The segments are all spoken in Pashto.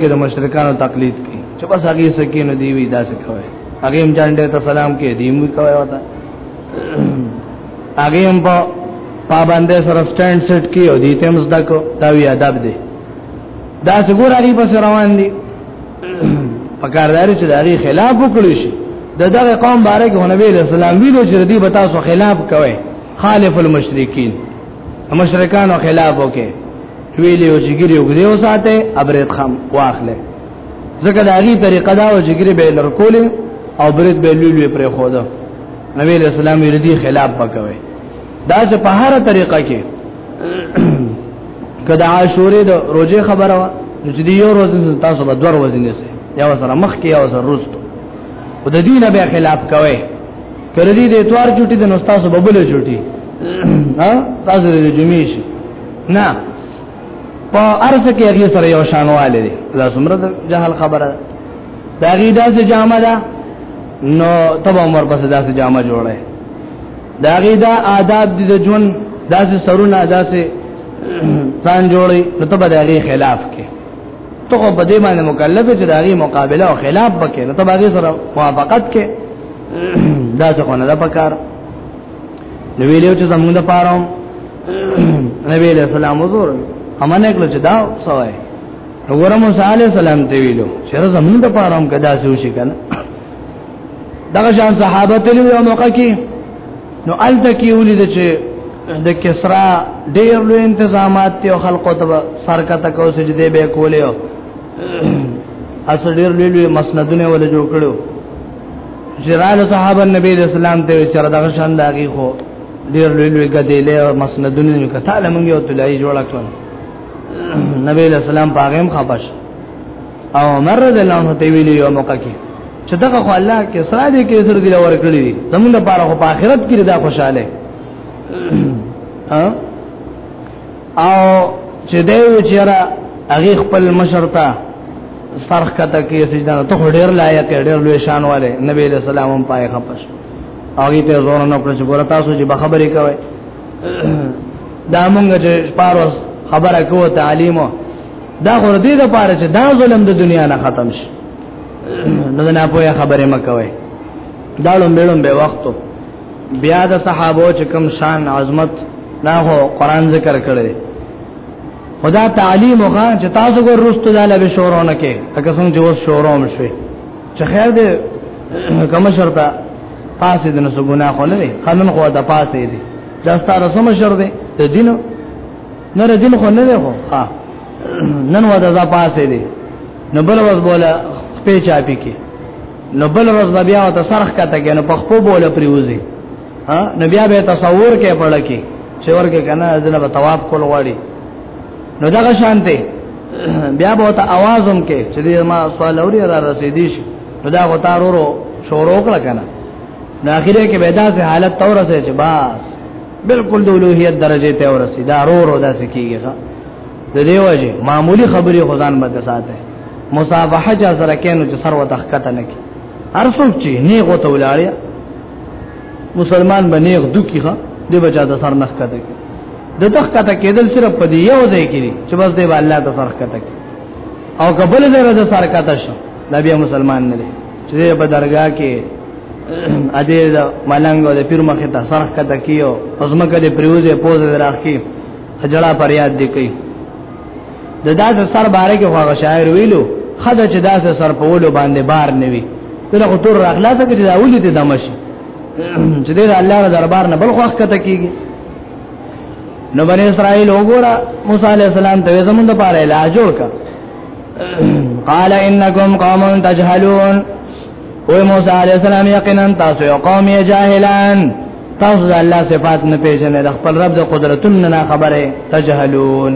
کې د مشرکانو تقلید کی چې بس هغه سکه نه دی وی داسې کوي هغه هم جان دې ته سلام کې دی مو کوي وتا هغه هم په پابندې سره سټاند سیټ کی او دې تم زده کو دا وی ادب دی دا څنګه راځي پس روان دي پکاردار چې دغه خلاف وکړي شي د دغه قوم باره کې نبی له سلام ویلو چې دې بتا سو خلاف کوي خالف المشرکین مشرکانو خلاف وکي ویلې او جګری او غدیو ساته ابرت خم واخله ځکه د هغه طریقه دا او جګری به لرکول او برت به لولې پر خوده نبی له سلام یې دې خلاف وکوي دا چې په هر طریقه کې کدا عاشورې د روزه خبره وا چې دی یو روز تاسو به دوه ورځې نه سي یا سره مخ کې یا سره روز او د دینه به خلاف کوي کړه دې د اتوار چټي د نوستا سو ببل چټي ها تاسو د جمعې شي نه په ارزه کې هغه سره یو شانواله دي دا څومره د جهل خبره دا غي دا چې جامه ده نو تبه عمر پس دا چې جامه جوړه دا غي دا آداب دي د ژوند داسې سرونه داسې ځان جوړي نو ته به د هغه خلاف کې ته خو په دې باندې مکلف چې د هغه مقابله او خلاف وکې نو ته به هغه سره موافقت کې دا څه نه ده پکار نو ویلو چې زموږ د پاره نبی له سلام حضور امنه کله چې دا سوای وګوره موسی عليه السلام ته ویلو چې زموږ د پاره هم کدا سوشي کنه دغه شان صحابه تل یو موقع کې نو الته کې ولید چې د کسرا ډېر لوی تنظیمات ته خلقو ته سرکا تک او سجده به کولې او اس ډېر لوی لوی مسندونه ول جوړ کړو جرال صحابه نبی اسلام ته چر دغه شان داږي خو ډېر لوی لوی غدېلې او مسندونه کته لمنګ یو تلای جوړ کړو نبی اسلام پاغم خپش او عمر رضی الله عنه ته ویلو یو موقع کې چې دغه خو الله کې سره دې کې سره دې لور کړی دي زمونږ لپاره خو په آخرت کې دا خوشاله او چې دې وچره هغه خپل مشرتا سرخ کته کې سجده ته ډېر لایق ډېر لوی شان والے نبی له سلام هم پای خپش هغه ته زور نه کړ چې ګور تاسو چې بخبرې کوي دا مونږ چې پاروس خبره کوو تعلیمو دا غور دې د پاره چې دا ظلم د دنیا نه ختم شي نو نه پوهه خبره مکوي دا لومبېلم به وختو بیا د صحابه چې کوم شان عظمت نه هو قران ذکر کړي خدا تعلیم وغا چې تاسو ګور رستو داله به شورونه کې اګه څنګه جوړ شوروم شوي چې خیر دې کوم شرطه پاسې د نسو ګناه خو نه دي قانون خو دا پاسې دي دا ستاره سم شر دي د دینو نه رجل خو نه دی خو ها نن ودا ز پاسه دی نو بل ورځ بوله خپې چاپی کې نو بل ورځ بیا ته سرخ کته کې نو په خپو بوله پریوزي ها نو بیا به تصور کې پړ کې چې ورګه کنه ځنه په تواب کول غواړي نو دا شانته بیا به ته आवाजوم کې چې ما سوال اوري را رسیدي شي نو دا غوتارورو شروع کړ کنه نو اخیره کې به دا حالت تور سه چې بس بالکل د اولوهیت درجه ته ورسی دا رو رو دا سکیږي د دې وجه معمولی خبرې خدان به ساته مصافحه چا سره کینو چې سر وته خکته نه کی هر څوک چې نه غوته ولاړیا مسلمان باندې غدو کیخه دی بچا د سر نه خکته کی د تخ کته کېدل صرف په دې یو ځای کې چې بس دی الله د سر خکته کی او قبل زره د سر کته شو نبی مسلمان نه دی چې په درگاه کې ا دې ملنګ او د پیر مخه ته سرخ کته کیو ازمه کده پریوزه پوز راخی خجړه پر یاد دی کوي د داسې سر باره کې خو شاعر ویلو خدای چې داسې سر په ولو باندې بار نوي دغه خو تور راخلاص کې چې دا ولې ته دمش چې د الله دربار نه بل خوښ کته کیږي نو بنی اسرائیل وګوره موسی علی السلام ته زمونږ لپاره علاج وکړه قال انکم قوم تجهلون او موسی علیہ السلام یقینا تاسو یو قوم یې جاهلان تاسو د الله صفات نه پیژنې د خپل رب د قدرتونو نه خبره تجهلون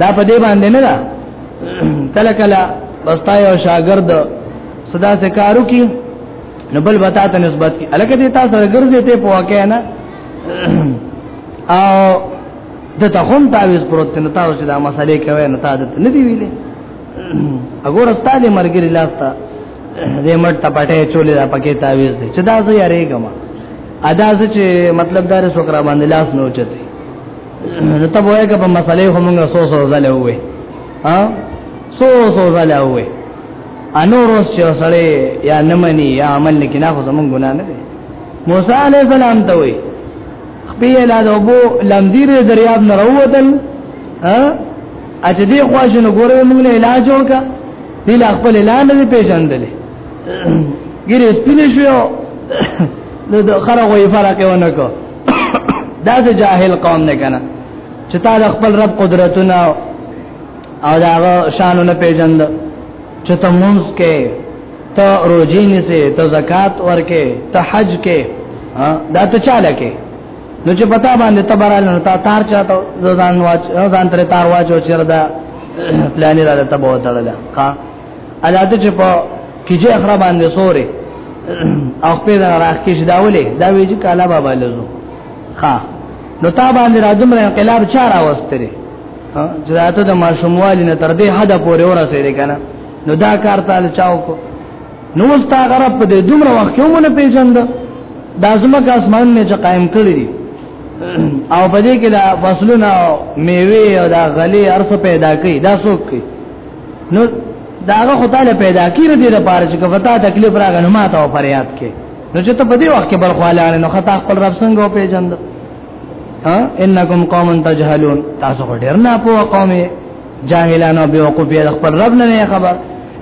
دا په دې باندې نه ده کله کله بستا یو شاګرد صدا سے کارو کی نو بل بتا ته نسبت کی الکه دې تاسو ګرځې ته پوکه نه او د ته هم تعویز پروت نه تاسو چې دا مسالې کوي نه تاسو نه دی ویلې اګور استاد مرګری لاستا دې مټ ته پټه چولې دا پکې تعویز دی چې دا زه یاري ګما ادا زه چې مطلب دار سوکرا باندې لاس نه اوچتي نو ته وایې که په مسالې همغه سو سو زله وې ها سو سو زله وې انور اوس چې سړی یا نمنې یا عمل کې نه خو زمونږ ګناه نه دی موسی عليه السلام ته وایي خپې لا د وبو لمدیر دریاب نه راووتل ها اچ دې خواش نو ګورې موږ له علاج وکا دې لا خپل اعلان نه پیژندلې ګیره سپین شو نو د خره غوې فرق ونه کو دا د جاهل قوم نه کنه چې تا د خپل رب قدرتونه او دا شانونه پیژند چې ته مونږ کې ته روزي نيسه ته زکات ورکه ته حج کې دا ته چاله کې نو چې پتا باندې تبرال نو تا تار چاته ځان واچ ځان تر تار واچو چر دا پلان را ته بو تړل کا ادا ته چې په کیجه اخره باندې سورې او په دا راخ کې شداولې دا وی چې کالا بابا لزو ها نو تا باندې را دمر انقلاب چار اوستره چې دا ته د ماشوموالي نه تر دې حد پورې ورسېږي کنه نو دا کار تعالی چاو کو نو ستا غرب په دې دومره وخت یو مونږ پیژند دا زمکه اسمان نه چې قائم کړی دي او په دې کې دا فصلونه میوه او دا غلي ارس پیدا کړي دا څوک کړي نو داغه خدای له پیدا کړی دی لپاره چې کفتا تکلیف راغی نو ماته او فریاد کې نو چې ته په دې وخت کې بل خواله نو خطا خپل رب څنګه او پیژند ها انکم قوم تجهلون تاسو ډیر نه پوه قومه جاهلانو به وقوف د خپل رب نه خبر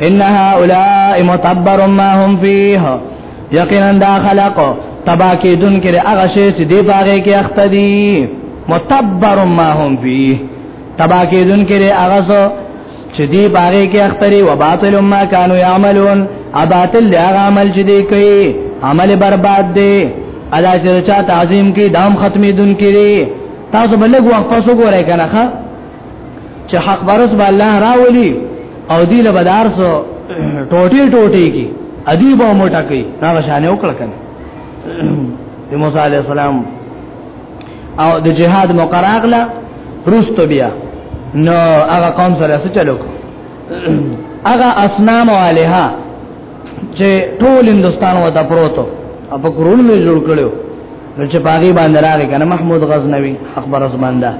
ان هؤلاء متبر ما هم فيه یقینا دا خلق تبا کې دن کې هغه شی چې دی باغې کې اخته دي متبر ما هم فيه تبا کې دن کې هغه سو چې دی باغې کې اختري و باطل ما كانوا يعملون اباطل هغه عمل چې دی کوي عمل برباد دی ادا چې چا تعظیم کې دام ختمې دن کې تاسو بلګ وخت تاسو ګورئ کنه چې حق برس به الله راولي او دی له بدار سو ټوټي ټوټي کی ادی به موټا کوي دا شانه وکړ کنه د موسی علی السلام او د جهاد مقراغله روستو بیا نو هغه قوم سره څه چلو هغه اسنام علیها چې ټول هندستان وته پروتو په قرون می جوړ کړو نو چې پاګی باندې راغی کنه محمود غزنوی اخبار زمانده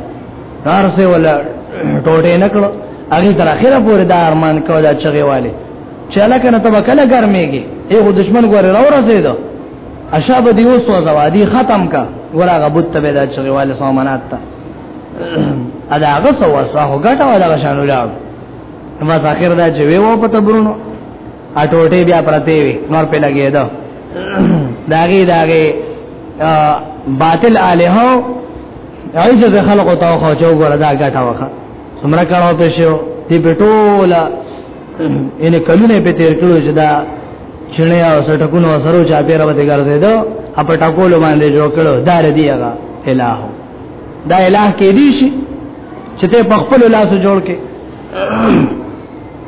کار سه ولا ټوټه نه کړو هغه تر اخره پورې دا ارمان کو دا چغي والي چاله کنه ته وکړه ګرميږي ایغه دشمن ګور راو رسیدو اشاب دی اوس وزوادي ختم کا ګورا غبوت ته دا چغي والي سومنات ته ادا هغه سو وسه هغه ټاو دا شانو لاړ ما ذاکر دا چې ویو په تبرونو اټوټه بیا پرته وي نور په لګي دا داغي داغي باطل الہ عجز خلق تو خو جو ګره دا ګټه وخه سمرا کړه په شو دی پټولا ان کلونه په تیر کړو چې دا چنه او سټکونو سره چا پیره وته ګرځې دو اپ ټاکول باندې جوړ کړو دار دی هغه الہ دا الہ کې دی شي چې ته په خپل لاس جوړ کې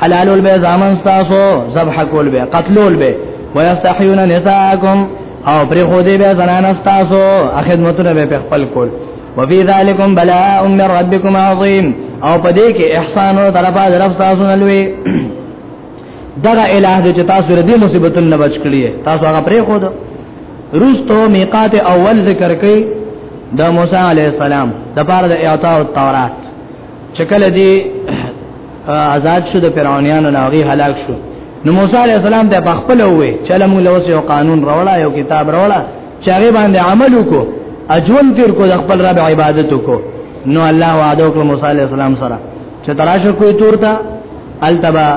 حلالول به زامن تاسو ذبح کول به قتلول به ويستحيون نساءكم او پر خو دې به زنان تاسو خدمتونه به خپل کول وفي ذلكم بلاء من ربكم عظيم او پدې کې احسان او طرفه طرف تاسو نه لوي دغه الہ دې تاسو ر دې مصیبتونو نه بچ کړی تاسو هغه پرې خو دو روستو میقات اول ذکر کړي د موسی عليه السلام د پاره د اعطاء التورات چکل دی آزاد شو د فرعونانو ناغي هلاک شو نو موسی علی السلام ته بخپل وې چله موږ لوس یو قانون راوړا یو کتاب راوړا چې هغه باندې عمل وکړو اجون تیر کو د خپل رب عبادت وکړو نو الله وعده وکړ موسی علی السلام سره چې تراشه کوی تورتا التبا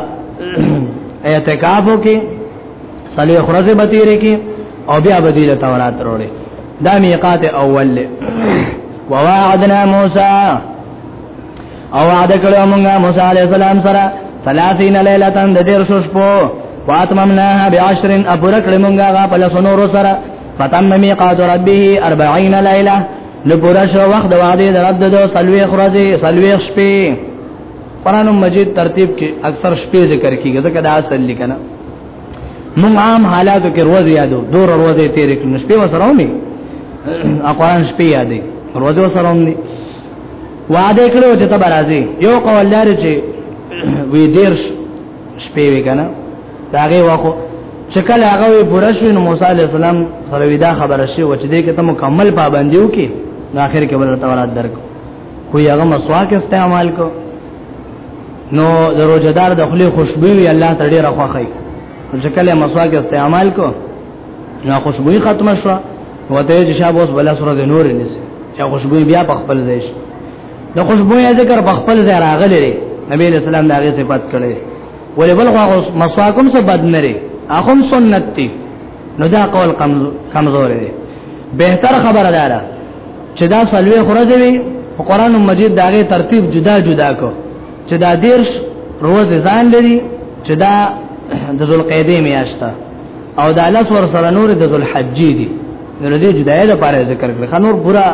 اعتکاف وکړي صلی خرزه به تیرې کې او بیا به دې تورات وروړي دا میقات اول له وواعدنا موسی او وعده کړو موږ موسی علی السلام سره 30 ليله د دې رسو شپو فاطممناها بعشر ابر کړو موږ هغه په لسنور سره فتم میقات ربه 40 ليله نو پورا شو وخت د وعده د رب د سلوي خرزه سلوي شپې قران مجید ترتیب کې اکثر شپې ذکر کیږي ځکه دا اصل لیکنه موږ عام حالاتو کې روز یادو دور روز یې تیر کړو شپې وسره مې قران شپې یادې روز وسره مې وعده کړو چې تبر راځي یو قول لري چې وی دیر شپې وکنه داغه واخو چې کله هغه وی پوره شو نو موسی علی السلام سره ودا خبره شي و چې دې کې ته مکمل پابندیو کې اخر کې ورته ورات درکو خو یغه مسواک استعمال کو نو د روزدار د خلی خوشبو وی الله ته ډیره خوخی چې کله مسواک استعمال کو نو خوشبو ختم شو وته چې شاب اوس بل سره د نور نس چې خوشبو بیا په خپل ځای شي د خوشبو یا ذکر په خپل ځای راغلی دی نبی له سلام دا غي صفات کړي ولې بل خو مسواکم څه بد نه لري اخم سنت دی نو دا قول کمزور دی بهتر خبره ده چې دا سلوي خورځ وي قرآن مجید داغه ترتیب جدا جدا کو چې دا دیرش روز ځان لري چې دا د ذوالقعده میاشته او دا لس ور سره نور د ذوالحجې دي نو دې جدای د پاره ذکر کړ خنور پورا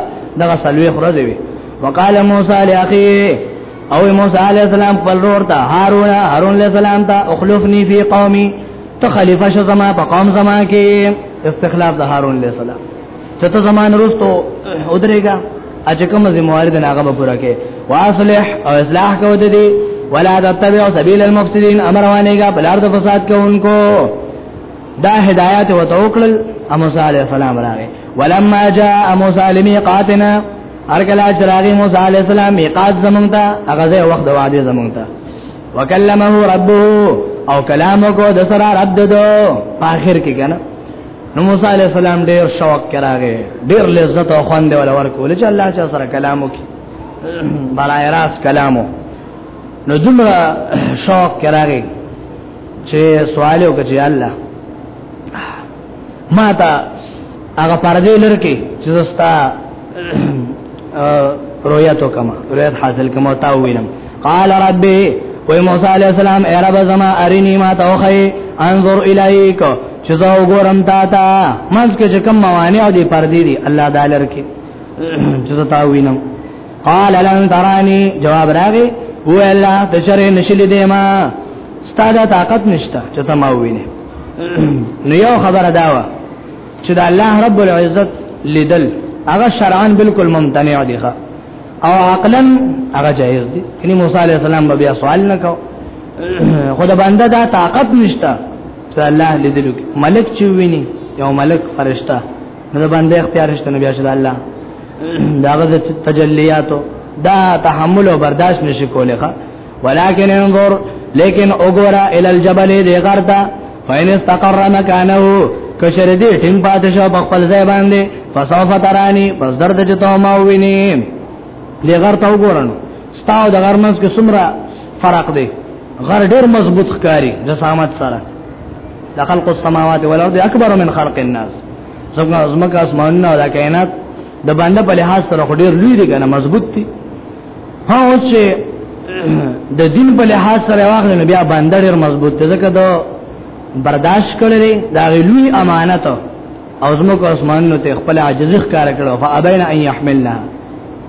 دغه سلوي خورځ وي وقال موسی لاخي او موسی عليه السلام پر ورته هارون هارون عليه السلام ته اخلفني في قومي ته خلیفہ شو زما په قوم زما کې استخلاف د هارون علیہ السلام چې ته زمان رستو ودرېګا اجه کوم ذمہواری د ناغه به پوره کې واصلح او اصلاح کو د دې ولا تتبع سبیل المفسدين امر وانېګا بل ارض فساد کوونکو دا هدایت و توکل موسی علیہ السلام راغی ولما جاء موسی لمیقاتنا ارکلا چراغی موسی علیہ السلام میقات زمونږ ته هغه وخت د وعده زمونږ ته وکلمه ربه او کلام کو د سره رب ددو په اخر کې کنه نو موسی علی السلام ډیر شوق کراغه ډیر لذت او خوند ول ورکول چې الله چا سره کلام وکي برای راس کلامو نو دومره شوق کراغه چې سوال وکړي الله ما ته هغه پردې لرکه چې زستا رویاتو کما رویات حاصل کما تا وینم قال ربي وی موسی علیہ السلام اے رب زما ارینی ما توخی انظر الیک چې زه وګورم تا ته مز کې چې کوم موانع او دې پردې دي الله دالر کې چې زه تا وینم قال لن تراني جواب راغی هو الله تشری نشلی دی ما ستاده طاقت نشته چې ته ما وینې نو یو خبره داوا چې د الله رب العزت لیدل هغه شرعاً بالکل ممتنع دي ښا او عقلا هغه جایز دي کله موسی عليه السلام به بیا سوال نکاو خود بنده دا طاقت نشته چې الله لیدل ملک چې ویني یو ملک فرشتہ نو باندې اختیار شته نبی صلی الله داغه تجلیاتو دا تحمل او برداشت نشي کولای ښا ولکن انظر لیکن وګورا ال الجبل دی غرتا فین استقر مکانه کشر دی ټینګ پاتې شو په خپل ځای باندې فسوف ترانی پس درد چې ته ما ویني دی غرتا وګورنو ستا او د غر منځ کې څومره فرق دی غر ډیر مضبوط ښکاری د سامت سره د خلق السماوات والارض اکبر من خلق الناس څنګه زمکه اسمانونه او د کائنات د باندې په لحاظ سره ډیر لوی دی کنه مضبوط دی ها اوس چې د دین په لحاظ سره واخل نو بیا باندې ډیر مضبوط دی ځکه دا برداشت کړل دا لوی امانت او زمکه اسمانونه ته خپل عاجزخ کار کړو فابین ان يحملنا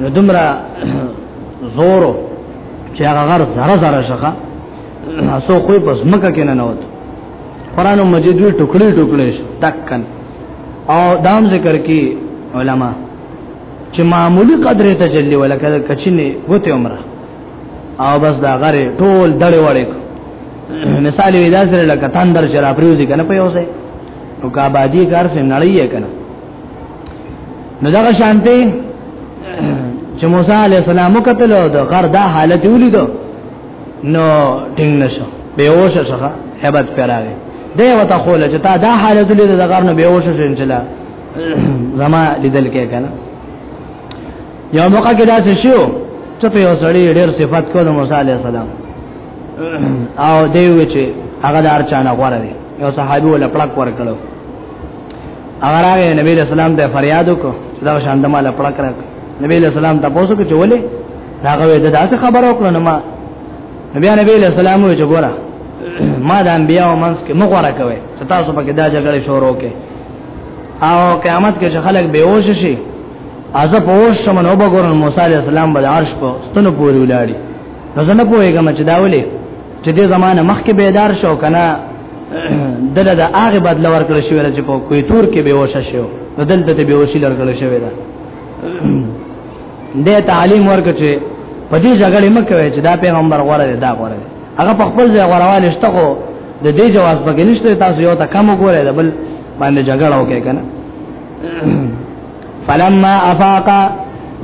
نو دمرا زورو چې هغه غر زره زره شخه اسو خو په زمکه کې نه نوت قران مجید وی ټوکړي ټوکړي تکن او دام ذکر کې علما چې معمولی قدرې تجلی ولکه کچینه وته عمره او بس دا غره ټول دړې وړې مثال وی دا سره لکه تندر چې را پریوزي کنه په یوسه او کابادی کار سره نړۍ یې کنه نو دا شانتي چې موسی عليه السلام قتل او د غر دا حالت ولیدو نو ټینګ نشو بیوش شخه hebat پیراوي دی وته خوله چې تا دا حالت لیدو د غر نو بیوش شو ان شاء الله زما لیدل کې کنه یو موقع کې دا څه شو چې په یو سړی ډېر صفات کو د موسی عليه السلام او دی و چې هغه دار چانه غوړه دی یو صحابي ولا پړک ور کړو هغه راغی نبی له سلام ته فریاد وکړ دا شان د مال پړک راک نبی له سلام ته پوسو کې چولې هغه د داسې خبرو کړو نو ما نبی نبی له سلام وې جوړه ما د انبیاء او منس کې مغوره کوي چې تاسو پکې دا جګړه شروع کې او قیامت کې چې خلک بیوش شي از په اوس سم نو بګور موسی علی السلام به عرش په ستنو پورې ولاړی نو زنه پوهیږم چې دا ولې چې دې زمانه مخکې بیدار شو کنه دله د هغه بدل ورکړل شوی چې په کوی تور کې به وشه شو نو دلته ته به وشي لرګل شوی دا د تعلیم ورکړ چې په دې جګړې مکه وای چې دا پیغمبر غوړه دی دا غوړه هغه په خپل ځای غوړوال شته خو د دې جواز بګنيشته تاسو یو ته کم وګورئ بل باندې جګړه وکړئ کنه فلما افاقا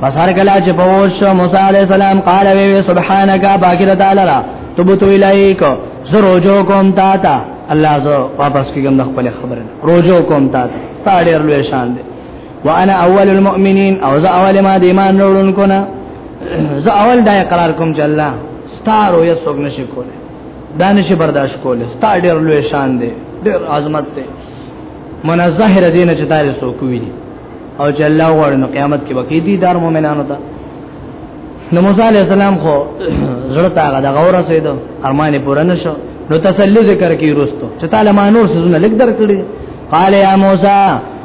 بسر کلا چې پوه شو موسی عليه السلام قال وی سبحانك باکر تعالی را تبت الیک زروجو کوم تا تا الله زو واپس کیږم د خپل خبره روجو کوم تا تا ډیر لوی شان دی وانا اول المؤمنین او زه اول ما د ایمان وروړونکو نه زه اول دا اقرار کوم چې الله ستارو یې څوک نشي کوله دانش برداشت کوله ستا ډیر لوی شان دی ډیر عظمت دی منزه را دینه چې دار سو کوي دي او چې الله غواړي نو قیامت کې بکی دي دار مؤمنانو ته نو موسی علی السلام خو زړه تا غدا غور سید ارمان پوره نشو نو تسلی ذکر کی رستو چې تعالی ما نور سونه لګ در کړی قال یا موسی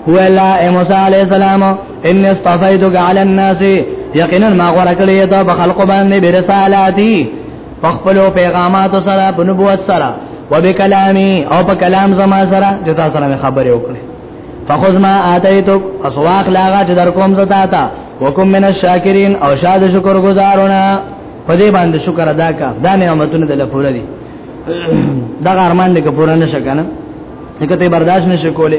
هو الله اے موسی علی السلام ان استفیدک علی الناس یقینا ما غره کړی ته بخلق باندې برسالاتی پخپلو پیغاماتو سره په نبوت سره وبکلامی او په کلام زما سره چې تاسو سره خبرې وکړي فخذ ما اتیتک اسواق لاغه چې در کوم زتا تا وکم من الشاکرین او شاد شکر گزارونه په دې باندې شکر ادا کا دا نعمتونه دل پوره دي دا ارمان دې پوره نشه کنه دغه ته برداشت نشه کوله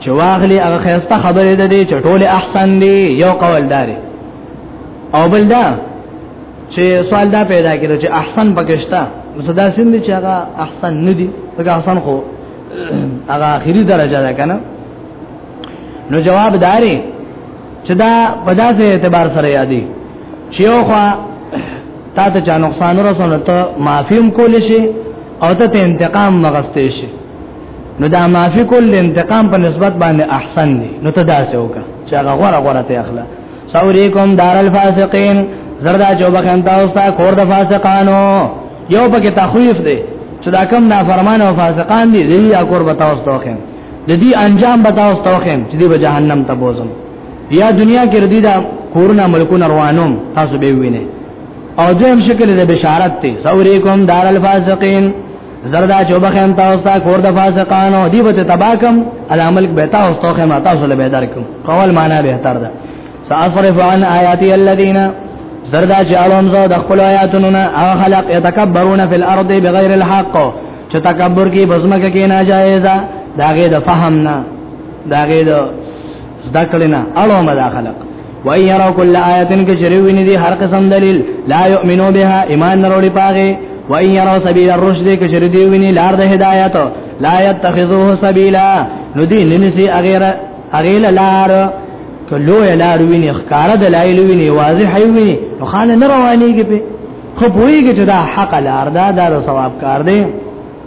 چې واغلی هغه خیسته خبره ده دې چټول احسن دی یو قول دار او بل دا چې سوال دا پیدا کړو چې احسن پکشتا نو صدا سند چې هغه احسن ندي هغه احسن خو هغه اخیری درجه ده کنه نو جواب داري چې دا په داسې اعتبار سره یادي چې یو خو تا ته چا نقصان ورسونه ته معافیم کول شي او ته انتقام مغستې شي نو دا معافي کول انتقام په نسبت باندې احسن دي نو ته دا څه وکړه چې هغه غوړه غوړه ته اخلا سوريکم دار الفاسقين زردا جوبه کنتا اوستا کور د فاسقانو یو پکې تخویف دی چې دا کم نافرمان او فاسقان دي دی یا کور به تاسو توخم د دې انجام به تاسو توخم چې دی به جهنم ته بوزم یا دنیا کې ردی دا کورونه ملکونه روانوم تاسو به وینئ او دویم شکل د بشارت ته سوريکم دار الفاسقين زردا چوبه خیم تاسو ته کور د فاسقانو دی به تباکم العمل به تاسو ته خیم تاسو له بدرکم قول معنا به تر ده ساصرف عن آیاتی الذین زردا چې اړوم زه د خپل آیاتونو نه او خلق یتکبرون فی الارض بغیر الحق چې تکبر کی بزمکه کې ناجایزه داګه د فهم نه داګه د ذکر نه اړوم دا خلق وای یرا کل آیتن کې چری ویني دي هر قسم دلیل لا یؤمنو بها ایمان نروړي پاغه وای یرا سبیل الرشد کې چری دی ویني لار د هدایت لا یتخذوه سبیلا نو دی ننسی اغیر اغیل لار کلو لار ویني ښکار دلایل ویني واضح ویني نو خاله نه روانيږي په خو پوېږي چې دا حق لار ده دا ثواب کار دی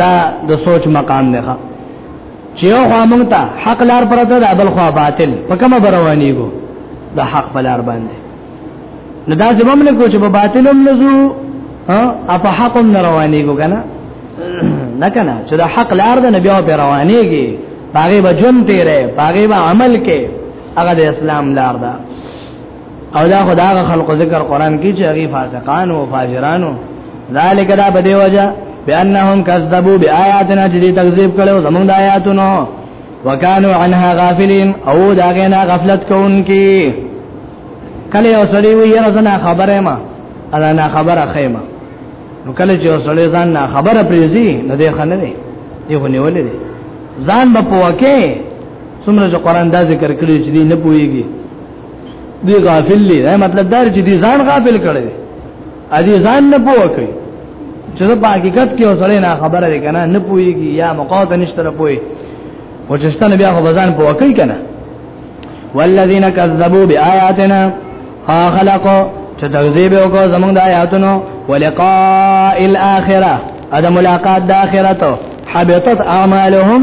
دا د سوچ مقام دی ښا چې یو خوا مونږ ته حق لار پرته ده بل خوا باطل په کومه بروانیږو د حق په لار باندې نو دا زموږ نه کوچ په باطل هم لزو ها په حق هم روانیږو کنه نه کنه چې د حق لار ده نبي او روانیږي پاګې به جون تیرې پاګې به عمل کې هغه د اسلام لار ده او دا خدای خلق ذکر قران کې چې هغه فاسقان او فاجرانو ذالک دا بده وجه بانهم کذبوا بیااتنا چې تکذیب کړو زمونږ د آیاتونو وکانو عنها غافلین او دا غینا غفلت کوونکی کله یو سړی وی یره زنا خبره ما انا نه خبره خیمه نو کله چې یو سړی ځان نه خبره پریزي نه دی خنه دی یو نیولې دی ځان په پوکه څومره چې قران دا ذکر کړی چې دی نه پويږي دی غافل دی دا مطلب دا چې دی ځان غافل کړي ا دې ځان نه پوه کوي چې په حقیقت کې اوسړې نه خبره ده کنه نه پويږي یا مقاومت نشته نه پوي او چې ستنه بیا خو ځان پوه کوي کنه والذین کذبوا بیااتنا خلقوا چې تکذیب وکړ زمونږ د آیاتونو ولقاء الاخره ادا ملاقات د اخرت حبطت اعمالهم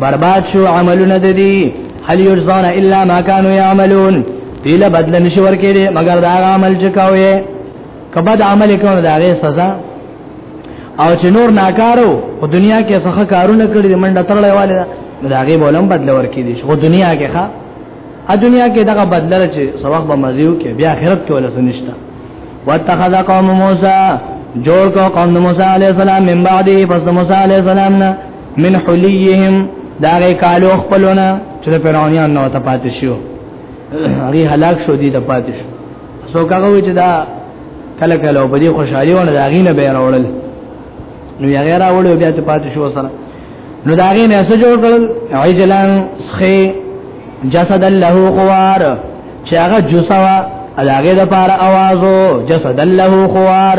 برباد شو عملونه د دې هل یجزون الا ما كانوا يعملون پیله بدل نشي ورکړي مگر دا عمل چې کاوه کبد عمل کوي دا غي سزا او چې نور ناکارو په دنیا کې څخه کارونه کړی منډه ترلې والے دا غي بولم بدل ورکړي دي خو دنیا کې ښا ا دنیا کې دغه بدل چې سبق به مزيو کې بیا آخرت کې ولا سنشتہ واتخذ قوم موسی جوړ کو قوم موسی علیہ السلام من بعده پس موسی علیہ السلام نه من حلیهم دا غي کالو خپلونه چې د فرعونانو نو ته پاتې شو هغه هلاک شو دي ته پاتې شو سو هغه وی چې دا کله کله په دې خوشحالي ونه دا غینه به راوړل نو یې غیر راوړل بیا ته پاتې شو سره نو دا غینه څه جوړ کړل عجلان سخی جسد له خوار چې هغه جوسوا هغه د پاره आवाज جسد له خوار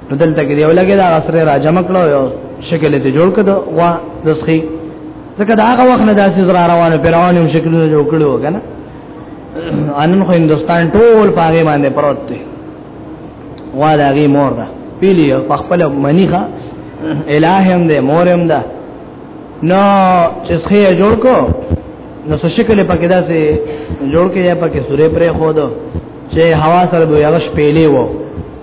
نو دلته کې دی ولګي دا غسر را جمع کړو یو شکل ته جوړ کړو وا دسخي ځکه دا هغه وخت نه داسې زرا روانو پیروان هم شکلونه جوړ کړو کنه انن خو هندستان ټول پاګې باندې پروت دی وا دا غي مور ده پیلی په خپل منیخه الہ هم ده مور هم ده نو چې څخه جوړ کو نو څه شکل پکې داسې جوړ کې یا پکې سورې پرې خو دو چې هوا سره دوی هغه شپېلې وو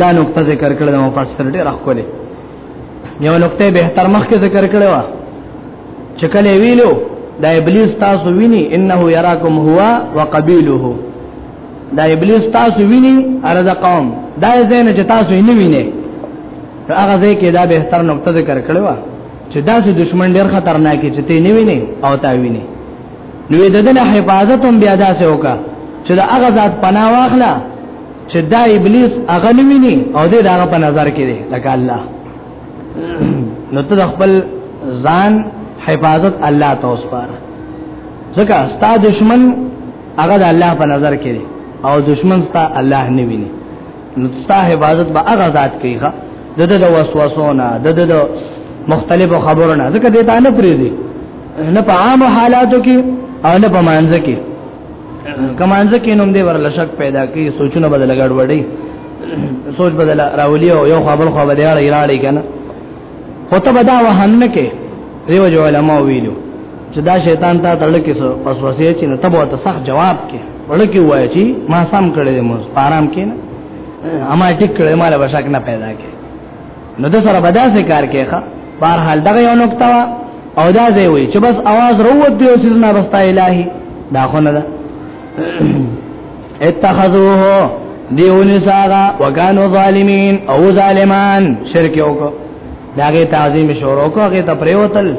دا نقطه ذکر کړل نو پس تر ډیر اخولې یو نقطه به تر مخ کې ذکر کړو چې کله ویلو دا ابلیس تاسو ویني انه یراکم هو وقبیله دا ابلیس تاسو ویني ارزه قوم دا زین چې تاسو یې نه ویني هغه ځای کې دا به تر نقطه ذکر کړو چې دا چې دشمن ډیر خطرناک چې ته نه ویني او تا ویني نو د دې حفاظت هم بیا داسې وکړه چې دا هغه ذات پناه واخلہ چې دا ابلیس هغه نه ویني او دې دا په نظر کې دی لکه الله نو ته خپل ځان حفاظت الله ته وسپاره ځکه ستا دشمن هغه د الله په نظر کې دی او دشمن ستا الله نه ویني نو ستا حفاظت به هغه ذات کوي ښا د د وسوسو نه د د مختلفو خبرو نه ځکه دې ته نه پریږي نه په عام حالاتو کې او نه په مانځ کې کمانځ کې نوم دی ورل شک پیدا کوي سوچونه بدل غړ وړي سوچ بدل راولي او یو خبر خو بدل اړي راړي کنه خو ته بدا وهنه کې دیو جو علماء ویلو چې دا شیطان ته تړل کې سو پس وسیه چې نه تبو ته صح جواب کې ورکه وای چې ما سم کړی مو آرام کې نه اما ټیک کړی مال بشک نه پیدا کې نو د سره بدا سه کار کې ښه بهر حال دغه یو نقطه وا او دا ځای وي چې بس आवाज روت دی او سيزنا بس تا الهي دا خو نه ده اتخذوه دیونی ساغا وکانو ظالمین او ظالمان شرک وکړه داغه تعظیم شروع کو هغه ته پریوتل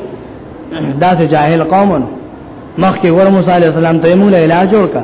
دا سه جاهل قومن مخکې ور موسی علی السلام ته موږ علاج وکړه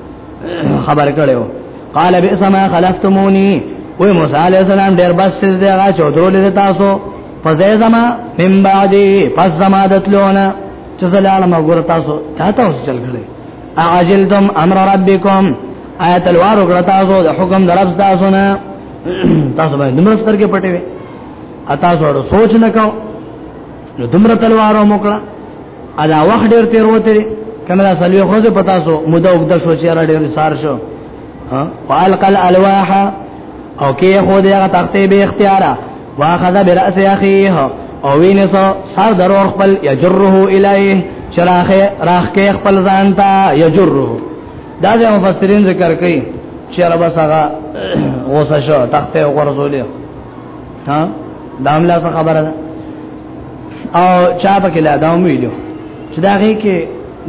خبر کړو قال بئس ما خلفتموني و موسی عليه السلام ډېر بس سز دی هغه چودرول دي تاسو فزای زما من بعدي پس زما دتلونه چې زلاله ما ګور تاسو تا تاسو چل کړي اعجلتم امر ربكم آیت الوار وکړه تاسو د حکم درب تاسو نه تاسو باندې دمر ستر کې پټې وي اتا سوړو سوچ نه کاو نو دمر تلوارو موکړه ادا وخت ډیر تیر وته کنه دا سلوي خو په تاسو مودا وګد شو چې را ډیر سار شو ها فالق الالواح او کې خو دې هغه تخته به اختیارا واخذ براس اخيه او وینسو سر درور خپل یجره الیه چراخه راخ کې خپل ځان ته یجره دا د مفسرین ذکر کوي چې رب سغه غوسه شو تخته وګرځولې ها داملا خبره ده او چا په کې لا دا ویلو چې دا غي کې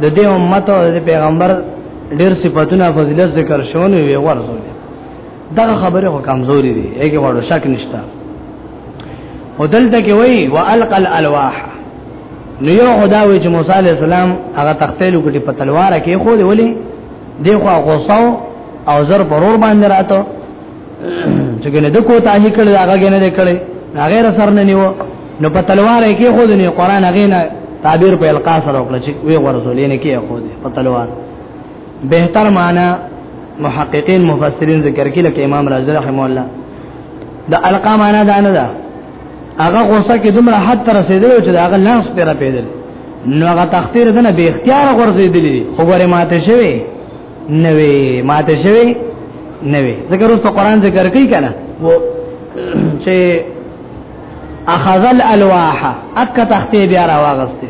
د دې امت او د پیغمبر ډېر صفاتونه فضیلت ذکر شونه وی ورته دا خبره خو کمزوري دي هغه وړو شک نشته او دلته کې وای والقل الواح نو یو خدا وی چې موسی علی السلام هغه تختې لوکټي په تلوار کې خو دی ولی دی خو غوسه او زر پرور باندې راته چې کنه د کو تاهی کړي هغه غنه نه کړي غیر سر نه نیو نو په تلوار یې کې خو دې قرآن هغه نه تعبیر په القا سره وکړه چې وی ورسول یې نه کې خو دې په تلوار بهتر معنا محققین مفسرین ذکر کړي لکه امام رازی رحم الله د القا معنا دا نه ده هغه غوسه کې دومره حد تر رسیدل چې هغه لاس پیرا پیدل نو هغه تختیر دنه به اختیار غورځیدلی خو غره ماته شوی نوې ماته شوی نوې ذکر اوس قرآن ذکر کوي کنه و چې اخذ الالواح اک تختې بیا راوغسته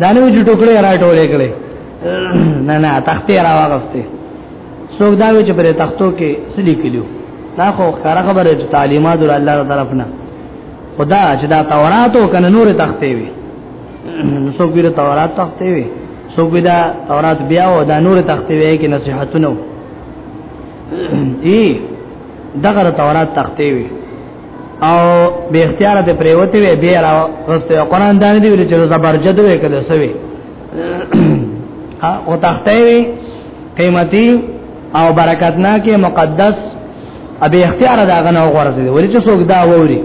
دا نو چې ټوکړې راټولې کړې نه نه تختې راوغسته څوک دا وی چې پر تختو کې سلی کلیو دا خو کار خبره چې تعلیمات الله تعالی طرف نه خدا چې دا تورات او کنه نور تختې وي نو څوک به تورات تختې وي څوک به دا تورات بیا او دا نور تختې وي کې نصيحتونه ای دغه تورات تختې وي او به اختیار ته پریوتی وي بیا را رسته قرآن دانه دی ویل چې زبرجد وي کده سوي او تختې وي قیمتي او برکتناکه مقدس ابي اختیار دا غنه غورځي ولې چې څوک دا ووري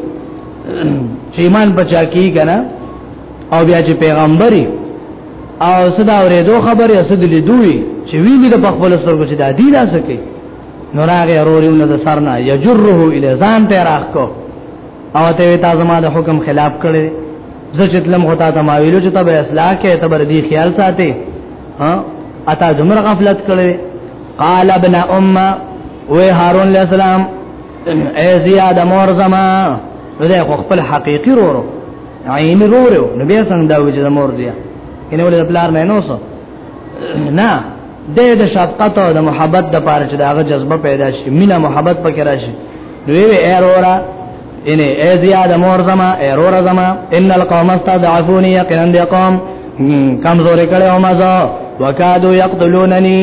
چې ایمان بچا کی کنه او بیا چې پیغمبري او صدا ورېدو خبرې اسد لیدوي چې ویني د خپل سترګو چې د دې راځي کوي نو راغې اورورونه د سرنا یجره الی ځان ته راخکو او ته وی تاسو ما د حکم خلاف کړی زه چې تلم هوتا ته ما ویلو چې تب اصلاح کې تبر دی خیال ساتي ها اتا زمر غفلت کړی قال ابن امه وی هارون علیہ السلام اے زیاد مور زما نو ده خو خپل حقيقي رورو عین رورو نو بیا څنګه دا وجه مور دی کنه ولې پلار نه نو سو نه د د شفقت او د محبت د پاره چې داغه جذبه پیدا شي مینا محبت پکې راشي نو وی ایرورا ان ای زیاد مور زما ایرورا زما ان القوم استضعفوني یقینا د قوم کمزورې کړې او مزه وکادو یقتلوننی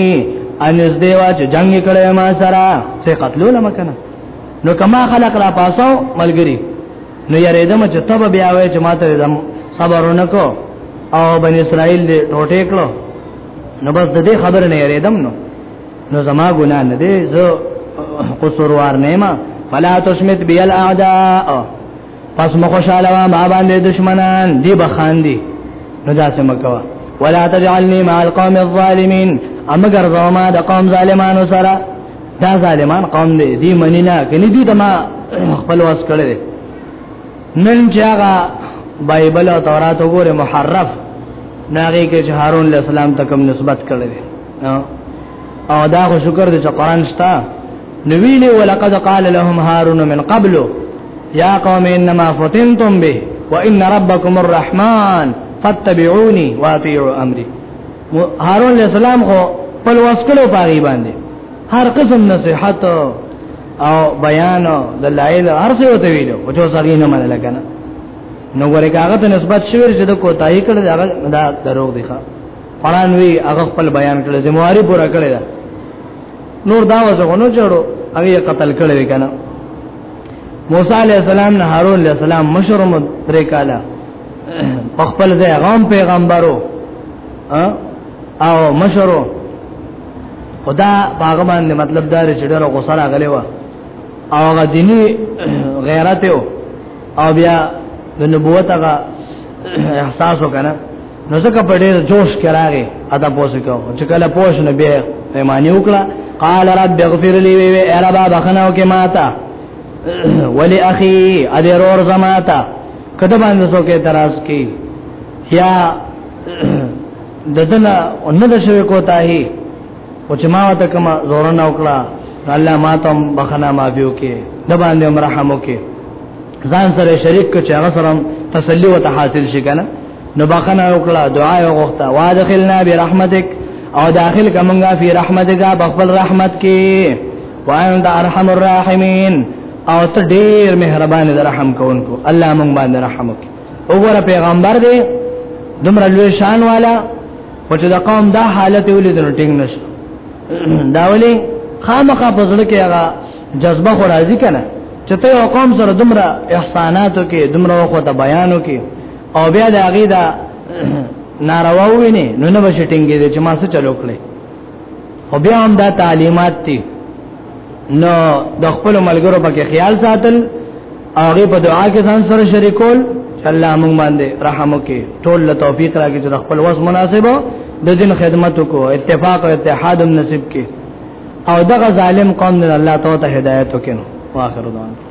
انز دیوا چې جنگ کړې ما سره څه قتلول مکنه نو کما خلق را پاسو ملګری نو یریدم چې تب بیا وای چې ماته دم صبر ونکو او بن اسرائیل دې ټوټه کړو نو بس د دې خبر نه یریدم نو نو زما ګنا نه دی زه قصوروار نه ما فلا تشمت بیا الاعداء پس مخوشاله وا ما باندې دشمنان دی بخاندي نو داسې مکوا ولا تجعلني مع القوم الظالمين امګر زما د قوم ظالمانو سره دا ظالمان قوم دی دی منی نه کني دی دما خپل واس کړل نن چې هغه بایبل او تورات وګوره محرف ناغي کې چې هارون السلام ته کوم نسبت کړل نو او دا خو شکر دې چې قران شتا نو ویلې ولقد قال لهم هارون من قبل یا قوم انما فتنتم به وان ربکم الرحمن فاتبعوني واطيعوا امري هارون علیہ السلام خو په واسکلو پاغي باندې هر قسم نصيحت او بیان او دلایل هر څه وته ویلو او څو سړي نه منل کنه نو ورکه هغه ته نسبت شوی چې د کوتای کړه دا دروغ دی ښا قران وی هغه خپل بیان کړل زمواري پورا کړل دا نور دا وځونو جوړو هغه قتل کړل کنه موسی علی السلام نه هارون علی السلام مشرم درې کاله خپل ځای غام پیغمبرو او مشرو خدا باغ باندې مطلب دار چې ډېر غوسه راغلی و او هغه دینی غیرت او بیا د نبوت هغه احساس وکړه نو ځکه په ډېر جوش کې راغی اته پوسې کو چې کله پوښ نه به پیمانه وکړه قال رب اغفر لي وي اے رب بخنو کې ماتا ولی اخي ادي رور زماتا کده باندې څوکې تراس کې یا ددنه ان د شوی کوتا هي او چې ما وته کما زور نه وکړه الله ما ته بخنه ما بيو کې د باندې مرحم وکي ځان سره شریک کچ هغه سره تسلی وته حاصل شي کنه نو بخنه وکړه دعا یې وغوښته وادخلنا برحمتک او داخل کمنګا فی رحمتک بخبل رحمت کې وانت ارحم الراحمین او ته ډیر مهربان در رحم کوونکو الله مونږ باندې رحم وکړي وګوره پیغمبر دی دومره لوی شان والا او چې دا قوم دا حالت ولید نو ټینګ نشو دا ولی خامخا پزړه کې هغه جذبه خو راځي کنه چې ته قوم سره دومره احساناتو کې دومره وخت بیانو کې او بیا د هغه دا ناروا ویني نو نه بشي ټینګې دي چې ما څه چلو کړې خو بیا هم دا تعلیمات دي نو د خپل ملګرو په کې خیال ساتل هغه په دعا کې ځان سره شریکول الله موږ باندې رحم وکي ټول له توفیق راکړي چې خپل وس مناسبه د دین خدمت کو اتفاق او اتحاد هم نصیب کړي او دغه ظالم قوم نه الله تعالی ته هدایت وکړي واخر دعوانا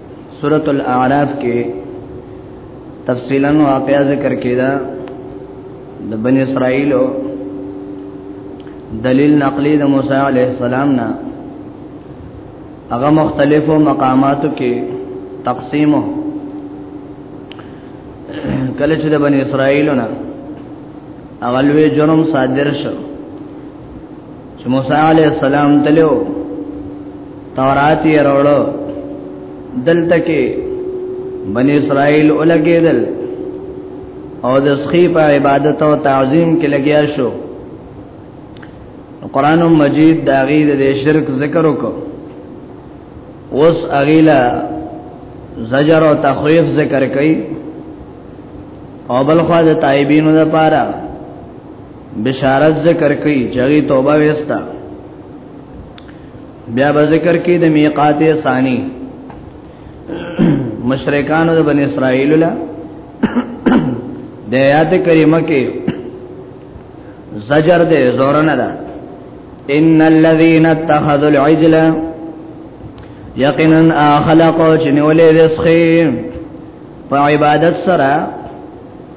سورۃ الاعراف کې تفصیلا واقعا ذکر کیدا د بنی اسرائیل دلیل نقلی د موسی علیه السلام نه هغه مختلفو مقاماتو کې تقسیمو کله چې د بنی اسرائیل نه اغلوې جرم صادر شو چې موسی علی السلام تلو تورات یې راوړو دلته کې بنی اسرائیل ولګېدل او د سخی په عبادت او تعظیم کې لګیا شو قران مجید دا غي د شرک ذکر وکړو اوس اغیلا زجر او تخویف ذکر کړي او بل خوا د تایبینو لپاره بشارت ذکر کوي چې هغه توبه وستا بیا به ذکر کوي د میقات ثانی مشرکانو د بنی اسرائیل له د آیات کریمه کې زجر دې زور نه ده ان الذين اتخذوا العجل یقینا اخلقوا جنولې رزقي په عبادت سره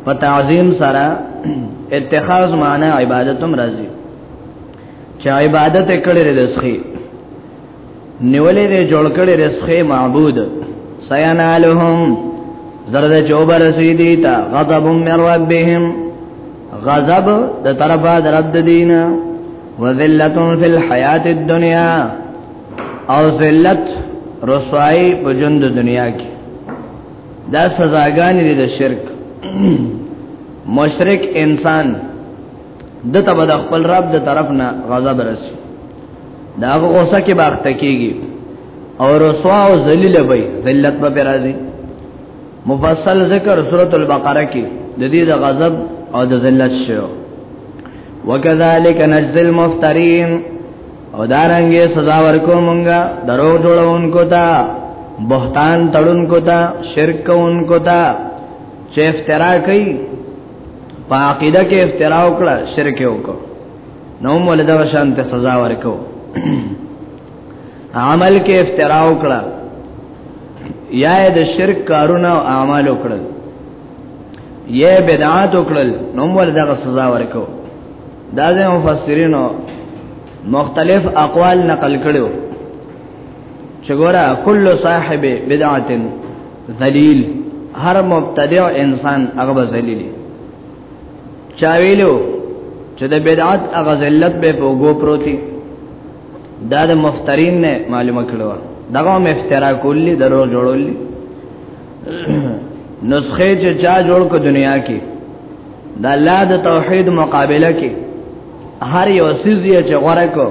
په تعظیم سره اتخاذ معنی عبادتم راځي چې عبادت کړي رسخي نیولې دې جوړ کړي رسخي معبود سينالهم زرد چوب رسیدی تا غضب من ربهم غضب د طرفا د رب دین و ذلت فی الحیات الدنیا او ذلت رسوایی په ژوند دنیا کې دا سزاګانې دي د شرک مشرک انسان د تبد خپل رب د طرف نه غضب رسي دا غوسه کې باخت کیږي او رسوا او ذلیل به ذلت به راځي مفصل ذکر سورۃ البقره کې د دې د غضب او د ذلت شو وکذالک نجزل مفترین او دارنګه سزا ورکو مونږه درو جوړونکو ته بهتان تړونکو ته شرک کوونکو ته چې افترا کوي په عقیده کې افترا وکړه شرک وکړه نو مول دا شانته سزا ورکو عمل کې افترا وکړه یا د شرک کارونه او اعمال وکړه یا بدعات وکړل نو مول دا سزا ورکو دا د مفسرینو مختلف اقوال نقل کړو چې ګوره کل صاحب بدعت ذلیل هر مبتدع انسان هغه ذلیل چا ویلو چې د بدعت هغه ذلت به په وګو پروتي دا د مفترین نه معلومه کړو دغه مفترا کولی درو جوړولی نسخه چې چا جوړ کو دنیا کې د الله د توحید مقابله کې هر یو سیز یې چې غوړه کو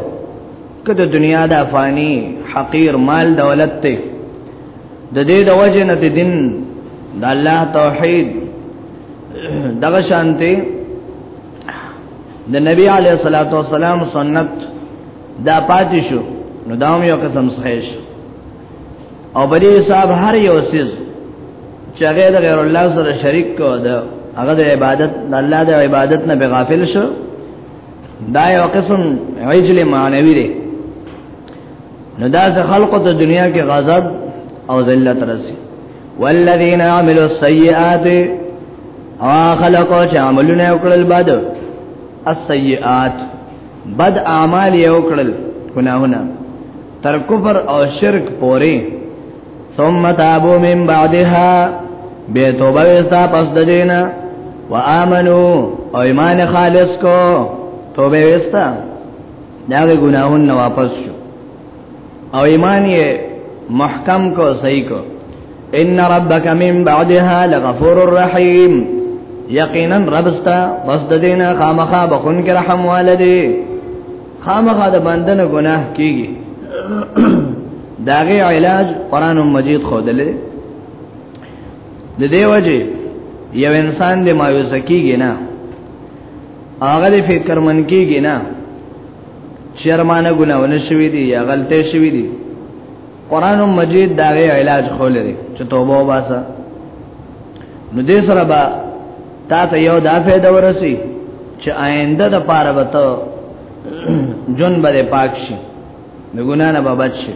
کله دنیا د فانی حقیر مال دولت ته د دې د وجه نه دین د الله توحید دغه شانته د نبی علیه الصلاۃ والسلام سنت دا پاتې شو نو داوم یو قسم صحیح شو او په دې حساب هر یو سیز چې هغه د غیر الله سره شریک کو دا هغه د عبادت د الله د عبادت نه بغافل شو دا یو قسم عجل معنوي دی نو دا څه خلق ته دنیا کې غضب او ذلت رسي والذین عملوا السیئات او خلقو چې عملونه وکړل بعد السیئات بد اعمال یې وکړل ګناهونه تر کفر او شرک پوری ثم تابو من بعدها بے توبه وستا پس د دینا وامنو او ایمان خالص کو توبه وستا دا ګناهون نه واپس شو او ایمان یې محکم کو صحیح کو ان ربک من بعدها لغفور الرحیم یقینا ربستا پس د دینا خامخا بخون کې رحم والدی خامخا د بنده نه ګناه کیږي داغه علاج قران مجید خو دلې د دې وجه یو انسان دې مایوس کیږي نه هغه دې فکر من کیږي نه شرمانه ګناونه شوی دی یا غلطه شوی دی قران مجید دا غي علاج خو لري چې توبه وباسه نو دې سره با تا ته یو دا فائدہ ورسی چې آینده د پاره به ته جون به پاک شي د ګنا نه به بچ شي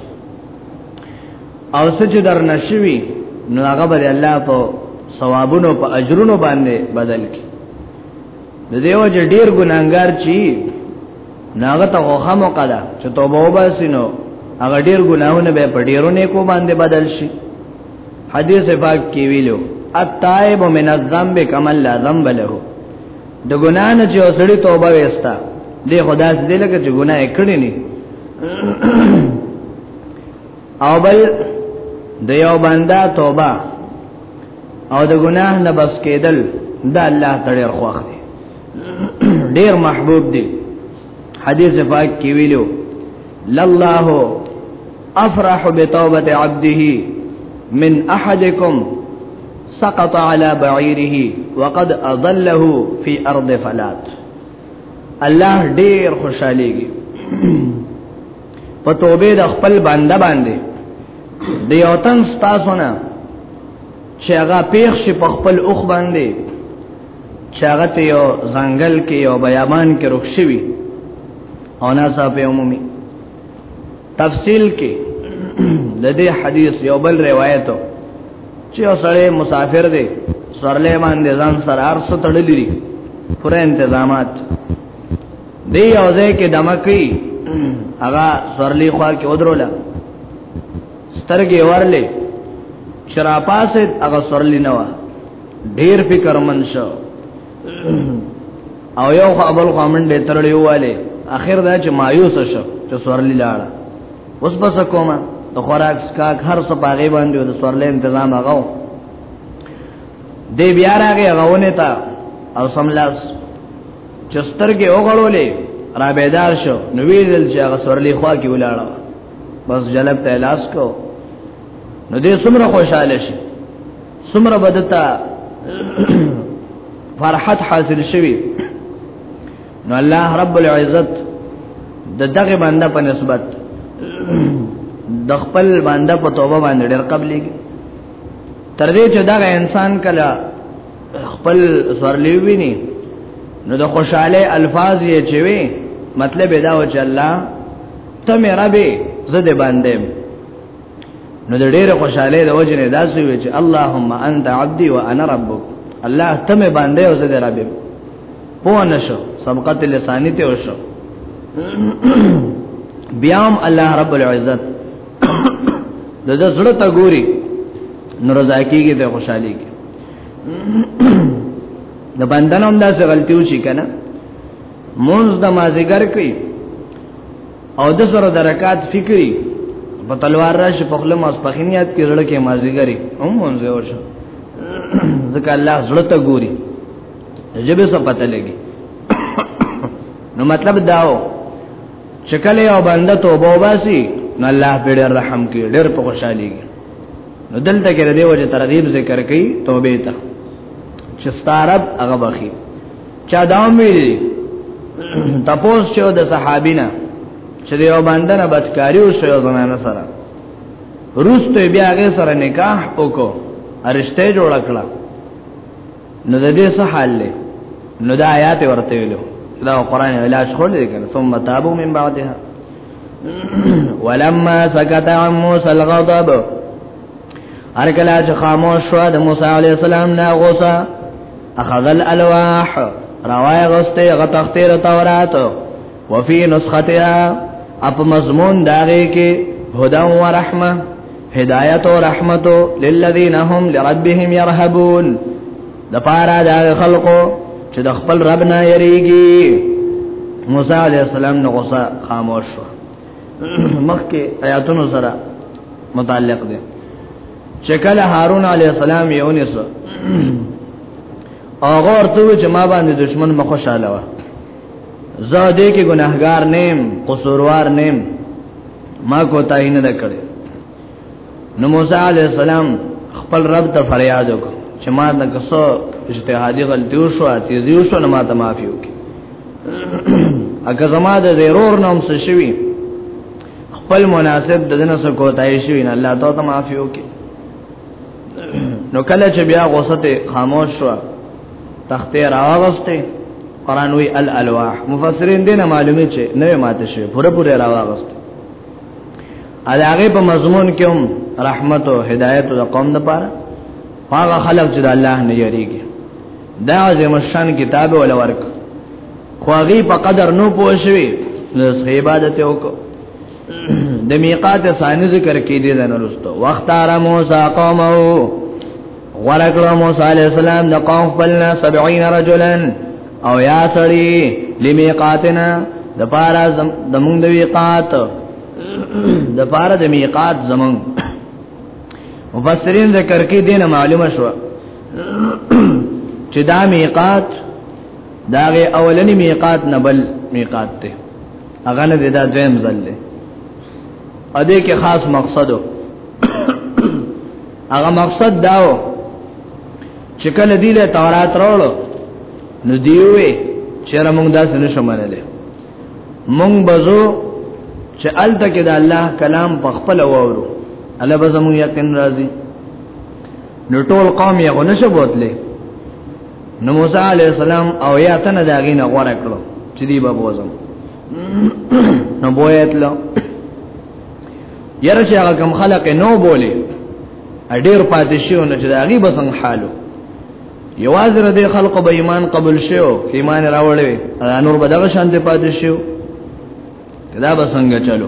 او سچ در نشوي نو هغه به الله په ثوابونو په اجرونو باندې بدل کی د دیو جډیر ګناګار چی ناغه ته اوخه موقع ده چې توبه وباسي نو هغه ډیر ګناهونه به په ډیرو نیکو باندې بدل شي حدیث پاک کې ویلو التائب من الذنب کما لا ذنب له د ګناه نه چې اوسړي توبه وستا دې خدا دې لکه چې ګناه کړی نه او بل د یو بندا توبه او د ګناه نه بس کېدل دا الله تعالی خوښ دی ډیر محبوب دی حدیث پاک کې ویلو لله افرح بتوبه عبده من احدکم سقط على بعيره وقد اضله في ارض فلات الله ډیر خوشاليږي په توبه د خپل بنده باندې د یو تن ستاسو نه چې هغه پیښ شي په خپل اوخ باندې چې هغه ته یو ځنګل کې یو بیابان کې رخ شوی او ناسا په عمومي تفصیل کې د دې حدیث یو بل روایتو چې اوسړه مسافر دی سرلې باندې ځان سره ارس تړلې دي پوره تنظیمات دی اوځه کې دمکی هغه سرلې خوا کې ودروله سترګې ورلې شراپاسه هغه سرلی نه و ډیر فکر من شو او یو خپل خامن دې ترلې واله اخر دا چې مایوس شو چې سورلی لاړ اوس بس کومه د خوراک سکاک هر څه باغې باندې د سورلې تنظیم هغه دې بیا راغی غوونه تا او سملاس چستر کې اوغړولې را بیدار شو نو ویل چې هغه سورلې خوا کې ولاړ بس جلب ته لاس کو نو دې څومره خوشاله شي څومره بدتا فرحت حاصل شوي نو الله رب العزت د دغه باندې په نسبت د خپل باندې په توبه باندې ډېر قبلېږي تر دې چې دا انسان کله خپل سورلی ویني نو د خوشاله الفاظ یې چوي مطلب دا و چې الله ته مې ربي زده باندې نو د ډېر خوشاله د وجنه داسې وي چې اللهم انت عبدي وانا ربك الله ته مې باندې او زده ربي پوه نشو سبقت لسانی ته وشو بیام الله رب العزت د زړه ته ګوري نو رضا کیږي ته خوشحالي کی د بندنوم داسې غلطي وشي کنه مونږ د مازیګر کوي او د سره درکات فکری په تلوار راشي په خپل ماس پخنیات کې زړه کې مازیګری هم مونږ ورشه ځکه الله زړه ته ګوري جبه څه پته لګي نو مطلب داو چې کله یو بنده توبه وباسي نو الله په ډېر رحم کې ډېر په خوشحالي کې نو دلته کې د دې وجه ترغیب ذکر کوي توبه ته چې ستارب هغه بخي چا دا ویلي تپوس چې د صحابینا چې یو باندې بدکاری او شیو زنانه سره روسته بیا هغه سره نکاح وکړو ارشته جوړ کړل نو د دې څه حال له نو دا آیات ورته ویلو دا قران علاج خور دې کړ ثم تابو من بعدها ولما سكت عن موسى الغضب هر کله چې خاموش شو د موسی علی السلام نه غوسه اخذ الالواح روای غسته غتختیر تورات وفي نسختها اپ مضمون داغه کې هدا و رحمه هدایت او رحمت للذین هم لربهم يرهبون د پارا د خلقو چې د خپل رب نه یریږي موسی علی السلام نو غوسه خاموش شو مخکې آیاتونو سره متعلق دي چې کله هارون علی السلام یو نیسو هغه ورته چې ما باندې دشمن مخه شاله و زه دې کې ګناهګار نیم قصوروار نیم ما کوتاهی نه کړې نو موسی علی السلام خپل رب ته فریاد وکړ چې ما نه کسو اجتهادي غلطي وشو تیزی وشو نه ما ته معافي وکړي اګه زما د ضرور نوم څه شوی خپل مناسب د دنه سره کوتای شوی نه الله تعالی ته معافي وکړي نو کله چې بیا غوسه ته خاموش شو تختې راوغسته قران وی الالواح مفسرین دینه معلومه چې نه ماته شوی پوره پوره راوغسته علاوه په مضمون کې هم رحمت او هدایت د قوم د پاره هغه خلک چې د الله نه یریږي دا عظیم شان کتاب ول ورک خواږي په قدر نو پوښوي نو عبادت وکړه د میقات ثانی ذکر کې دي نه لستو وخت ار موسی قومه ورکړه موسی علی السلام د قوم خپلنا 70 رجلا او یا سړی لمیقاتنا د پارا د مونږ د ویقات د پاره د میقات زمون مفسرین ذکر کې دینه معلومه شو چې دا میقات داغه اولنی میقات نه بل میقات ته هغه نه دا دویم ځل دی ا دې کې خاص مقصد هغه مقصد داو چې کله دی له تورات راوړو نو دیوې چې موږ داسې نشو منلې مونږ بزو چې الته کې د الله کلام په خپل وورو الله به زموږ یقین راځي نو ټول قوم یې غو نشه بوتلې نو موسی علی السلام او یا تنه داغې نه غوړه کړو چې دی به بوزم نو بویتلو یره چې هغه کم خلق نو بوله ډیر پاتې شو نو چې داغي بسنګ حالو یواز را دې خلق به ایمان قبول شیو ایمان راوړې نور به دغه شان ته پاتې شیو کدا به څنګه چلو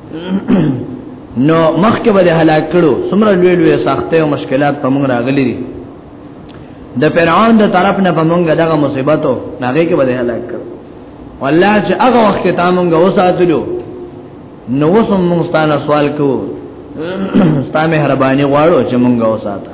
نو مخکې به هلاک کړو سمره لوی لوی سختې او مشکلات په موږ راغلي دي د فرعون د طرف نه په موږ دغه مصیبتو هغه کې به هلاک کړو والله چې هغه وخت ته موږ وساتلو نو وسم موږ ستانه سوال کوو ستامه مهرباني غواړو چې موږ وساتو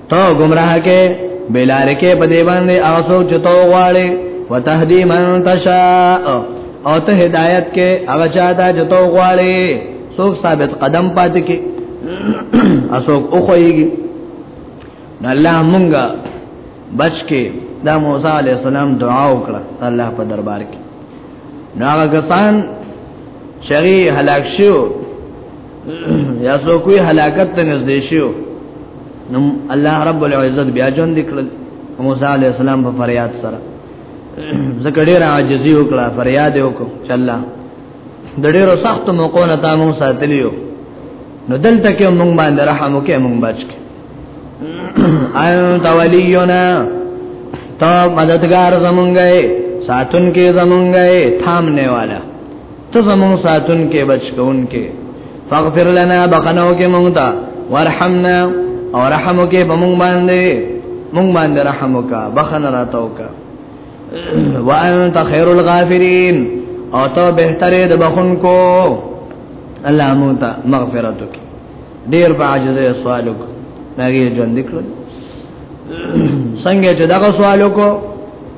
تو گمراه کې بلار کې په دې باندې اوسو چتو غواړي وتهدی من تشاء او ته هدایت کې هغه چاته چتو غواړي څوک ثابت قدم پات کې اسوک او خوېږي الله مونږه بچ کې دا موسی علی السلام دعا وکړه الله په دربار کې ناغه کسان شری هلاک شو یا سو کوئی هلاکت ته نږدې شو نو الله رب العزت بیا جون دکړل موسی علی السلام په فریاد سره زکه ډیر عاجزی وکړه فریاد وکړه چې الله د ډیرو سخت موقعو نه تاسو ساتلیو نو دلته کې مونږ باندې رحم وکې مونږ بچ کې انت ولیونا تو مددگار زمونږه ساتون کې زمونږه تھامنے والا ته زمون ساتون کې بچ کون کې فاغفر لنا بخنو کې مونږ ته ورحمنا او رحم کې په مونږ باندې مونږ باندې رحم وکا بخنه راته وکا وانت خير الغافرين او ته بهتره د بخون کو الله مونږ ته مغفرت وکي ډیر په عاجز سوال وکړه ناګي ژوند کړو څنګه چې دا سوال وکړو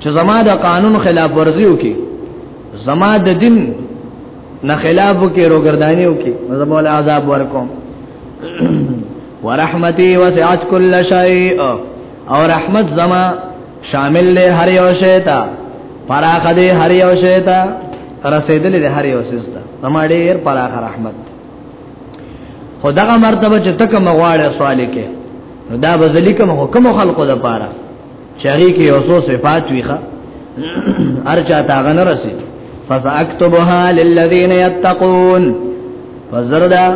چې زما د قانون خلاف ورزي وکي زما د دین نه خلاف وکي روګردانی وکي زه بوله عذاب ورکوم ورحمتي وسعت كل شيء او رحمت زما شامل له هر یو شی ته پراخ دې هر یو شی ته رسیدلې دې هر یو شی ته زما ډېر پراخ رحمت خدغه مرتبه چې تک مغواړې سوال کې دا بزلیکم حکم خلقو د پاره چری کې یو څو صفات ویخه ارچا تاغه نه رسید فساكتبها للذين يتقون فزردا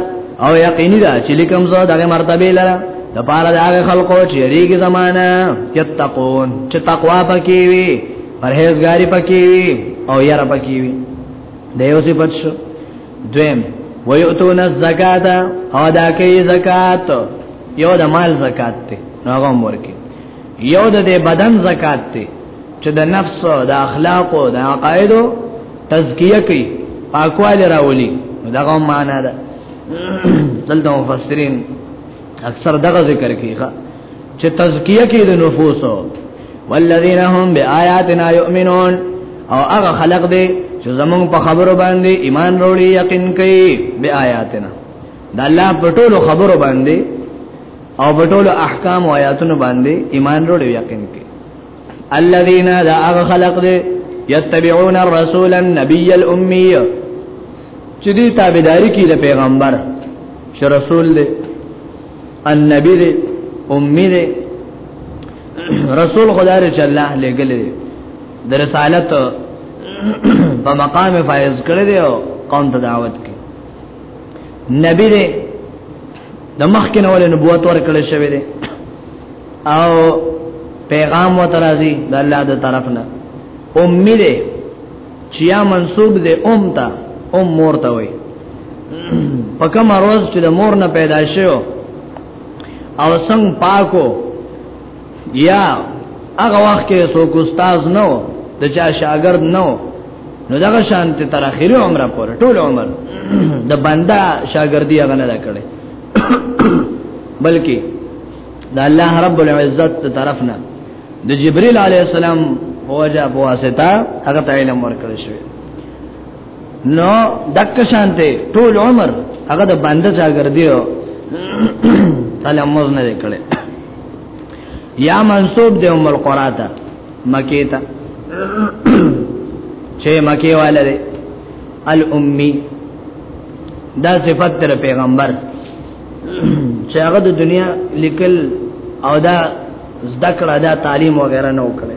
او یقینی دا چې لیکم زه دغه مرتبه لره د پاره د هغه خلکو چې ریګي زمانہ یتقون چې تقوا پکې وي پرهیزګاری پکې وي او یره پکې وي د یو څه پد شو دویم ويؤتون الزکات او دا کوي زکات یو د مال زکات ته هغه ورکي یو د بدن زکات ته چې د نفس د اخلاق او د عقاید تزکیه کوي پاکواله راولي دغه معنا ده دلته مفسرین اکثر دغه ذکر کوي چې تزکیه کوي د نفوس والذین هم بیااتنا یؤمنون او هغه خلق دی چې زمون په خبرو باندې ایمان وروړي یقین کوي بیااتنا د الله په ټولو خبرو باندې او په ټول احکام او آیاتونو باندې ایمان وروړي یقین کې الذين ذا خلق دې يتبعون الرسول النبي الامي چې دې تابعداري کوي د پیغمبر چې رسول دې النبي دې امي دې رسول خدای رچ الله لګلې د رسالت په مقام فائز کړی دی او قوم ته دعوت کوي نبی دې د مخکنه ول نبوت ورکړل شوی دی او پیغام وترازی د الله د طرف نه امید چیا منسوب دی ام تا ام مور ته وای په کوم روز چې د مور نه پیدا شو او څنګه پاکو یا هغه وخت کې سو استاد نو د چا شاګرد نو نو دغه شانته تر اخر عمر پورې ټول عمر د بندا شاګردي هغه نه کړي بلکې د الله رب العزت طرفنا د جبريل عليه السلام وجه بواسطه هغه علم ورکړی شوی نو دک شانته ټول عمر هغه د باندې چا ګرځیو تعالی موږ نه کړي یا منسوب دی ام القراته مکی ته چې مکی والا دی الامی دا صفت تر پیغمبر چې هغه د دنیا لیکل او دا زده کړه دا تعلیم وغیرہ نه وکړي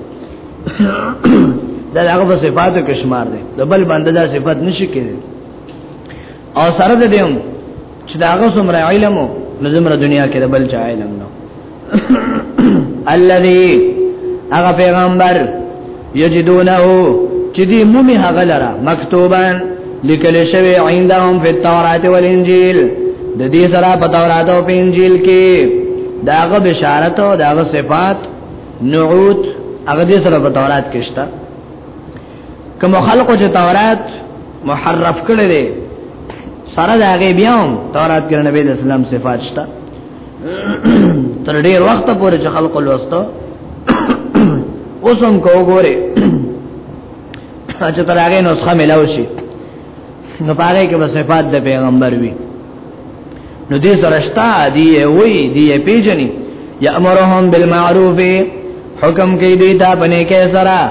دا هغه په صفاتو کې شمار دي د بل باندې دا صفات نشي کېږي او سره د دېم چې دا هغه څومره علم نو زمره دنیا کې د بل چا علم نو الذي هغه پیغمبر یجدونه چې دې مومي هغه لره مکتوبان لیکل شوی عندهم فی التوراۃ والانجیل د دې سره په تورات او په انجیل کې داغه بشارت او داغه صفات نعوت هغه دې سره په تورات کې شته کوم خلقو چې تورات محرف کړی دی سره دا غي بیا هم تورات کې نبی اسلام صفات شته تر ډیر وخت پورې چې خلق لوستو اوسم کو ګوره چې تر هغه نسخه ملاوي شي نو پاره کې صفات د پیغمبر وي نو دې سرشتا دی وی دی پیجنی یامرهم بالمعروف حکم کوي دی تا بنه کې سرا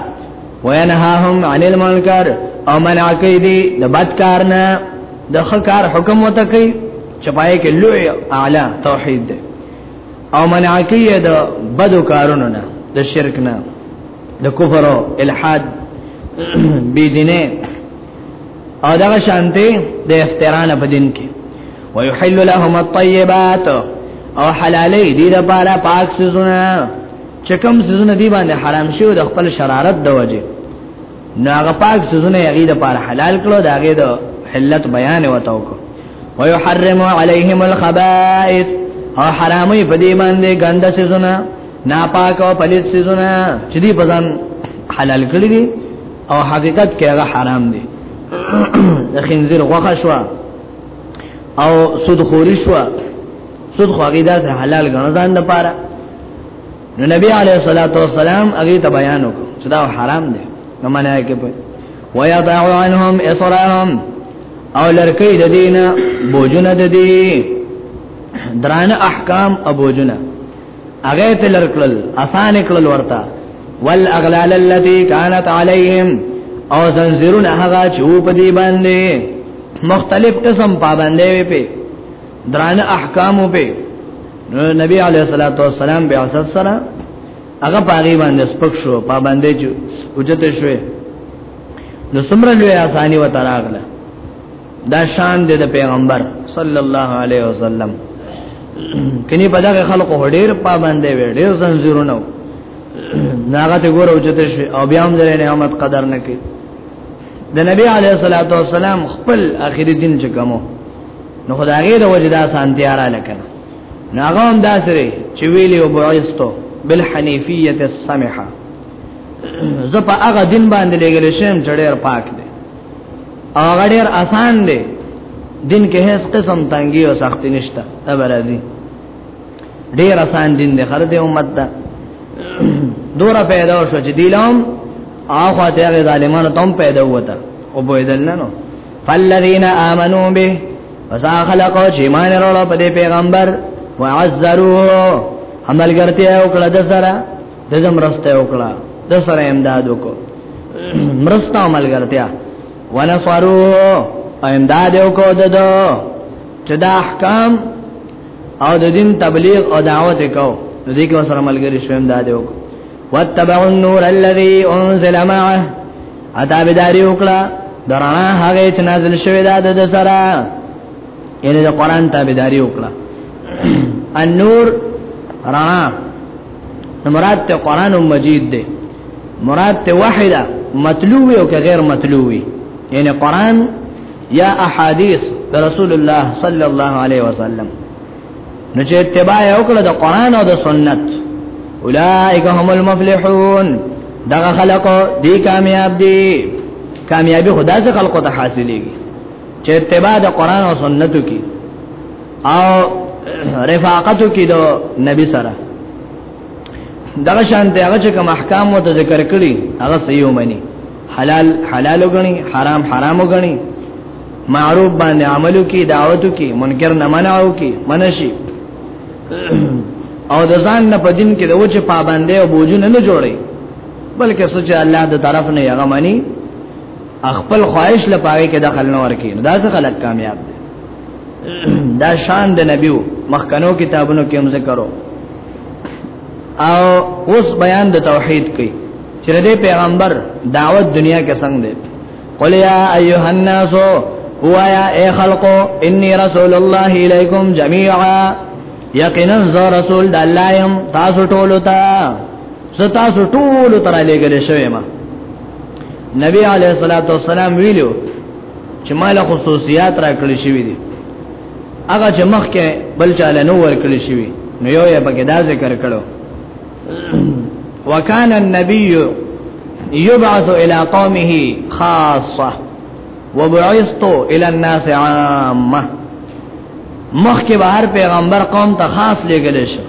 وینهاهم عن المنکر او منع کوي دی د بد کار نه د خکار حکم وته کوي چپای کې لوی اعلی توحید دی او منع کوي د بد کارونو نه د شرک نه د کفر او الحاد بی دینه او دا شانته د افترانه په دین کې ويحل لهم الطيبات او حلالي دي د پاره پاک سيزونه چې کوم سيزونه دي باندې حرام شي او د خپل شرارت د وجه نو هغه پاک سيزونه یې د پاره حلال کړو دا هغه د حلت بیان وته وکړو ويحرم عليهم الخبائث او حرامي په دې باندې ګنده سيزونه ناپاک او پلیت سيزونه چې دي په ځان حلال کړی دي او حقیقت کې هغه حرام دي د خنزیر غوخه شو او سود خوري شو سود خو هغه داسې حلال غنځ ځان د پاره نو نبی علیہ الصلوۃ والسلام هغه ته بیان وکړ چې دا حرام دي نو معنی کې په ويضع عنهم اصرهم او لرکی د دینه بوجنه د دی درانه احکام ابو جنہ هغه ته لرکل اسان کړل ورته والاغلال التي كانت عليهم او زنجیرونه هغه چې په دې باندې مختلف قسم پابندې وي په درانه احکام په نبی عليه الصلاه والسلام بیا سره هغه پاغي باندې سپک شو پابندې چې اوجته شوې نو سمره لوی اساني وته راغله دا شان دې د پیغمبر صلی الله علیه وسلم کني په دغه خلکو هډیر پابندې وې ډیر زنجیرونه ناغه ته ګور او چته شي او بیا هم درې نعمت قدر نه کوي د نبی علیه الصلاۃ والسلام خپل اخیری دین چې کومو نو خدای د وجدا سانتیا را لکنه ناغه هم داسره چې ویلی او بعثتو بالحنیفیه السمحه زه په هغه دین باندې لګل شم چې ډېر پاک دی او غډیر آسان دی دین کې هیڅ قسم تنګي او سختی نشته دا برازي ډیر آسان دین دی خر دې امت ته دورا پیدا شو چې دیلم اخو ته هغه ظالمانو تم پیدا وته او بویدل نه نو فالذین آمنو به وسا خلقو چې مان وروړو په دې پیغمبر وعزروه عملګرتیا وکړه د سره د زمرسته وکړه د سره امداد وکړه مرسته عمل ګرځیا ونصرو امداد وکړه د چې دا احکام او د دین تبلیغ او دعوت وکاو نو دې کې سره ملګری شوم دا دی وکړو واتبعوا النور الذي انزل معه اتا بداری وکړه درانا هغه چې نازل شوی دا د سره یعنی د قران تابعداري وکړه النور رانا نو مراد ته قران مجید دی مراد ته وحی ده مطلوبه او که غیر مطلوبه یعنی قران یا احادیث رسول الله صلی الله علیه وسلم نو چې اتباع وکړه د قران او د سنت اولائک هم المفلحون دغه خلق دی کامیاب دی کامیابی خدا سے خلقو ته حاصلېږي چې اتباع د قران او سنتو کې او رفاقتو کې دو نبی سره دغه شان ته هغه چې کوم احکام مو ذکر کړی هغه صحیح ومني حلال حلال وګڼي حرام حرام وګڼي معروف باندې عملو کې دعوتو کې منکر نه منعو کې منشي او د ځان نه په دین کې د وجه پابندې او بوجو نه جوړي بلکې سوچ الله د طرف نه یغه مني خپل خواهش لپاره کې دخل نه ورکې دا څه خلک کامیاب دي دا شان د نبیو مخکنو کتابونو کې هم ذکرو او اوس بیان د توحید کوي چې د پیغمبر دعوت دنیا کې څنګه دی قل یا ایها الناس هو یا ای خلق انی رسول الله الیکم جميعا یقینا زو رسول د الله يم تاسو ټول ته ستا سو ټول تر لګل شوی ما نبی علیہ الصلوۃ والسلام ویلو چې مال خصوصیات را کړی شوی دي هغه چې مخکې بل چاله نو ور کړی شوی نو یو یې پکې دا ذکر کړو وکانه النبی يبعث الى قومه خاصه وبعثت الى الناس عامه مخکې بهر پیغمبر قوم ته خاص لګل شو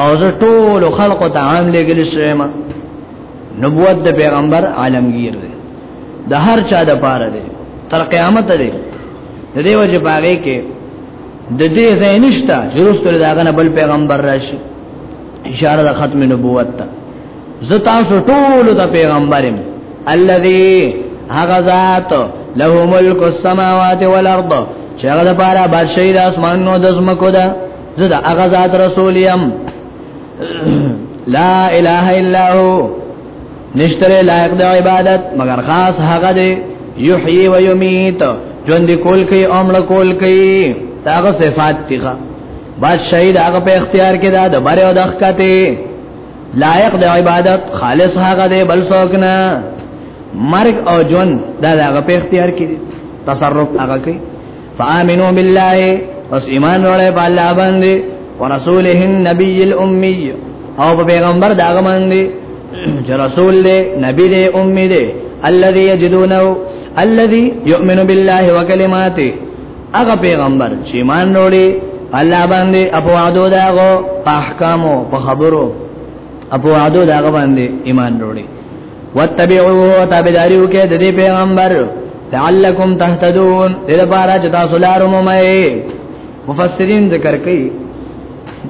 او زه ټول خلق ته عام لګل شوم نبوت د پیغمبر عالمگیر دی د هر چا د پاره دی تر قیامت دی د دې وجه باغې کې د دې ځای نشته چې رسول داغه نه بل پیغمبر راشي اشاره د ختم نبوت ته زه تاسو ټول د پیغمبرم الذي هغه ذات له ملک السماوات والارض چې هغه د پاره بادشاہي د اسمانونو د زمکو ده زه د هغه ذات رسول يم لا اله الا هو نشتره لایق د عبادت مگر خاص هغه دی یحیی و یمیت ژوند کول کوي عمر کول کوي داغه صفات دي بادشاہي داغه په اختیار کې دا د بره او د خکته لایق د عبادت خالص هغه دی بل څوک نه مرګ او جون دا داغه په اختیار کې تصرف هغه کوي فآمنوا بالله پس ایمان وروړی په الله باندې ورسوله النبي الامي او په پیغمبر دا باندې چې رسول دې نبی دې امي دې الذي يجدونه الذي يؤمن بالله وكلماته هغه پیغمبر چې ایمان وروړي الله باندې اپو عادو داغو احکامو په خبرو اپو عادو داغو باندې ایمان وروړي واتبعوه تابعداریو کې د دې پیغمبر لعلکم تهتدون دې لپاره چې تاسو لار مومئ مفسرین ذکر کوي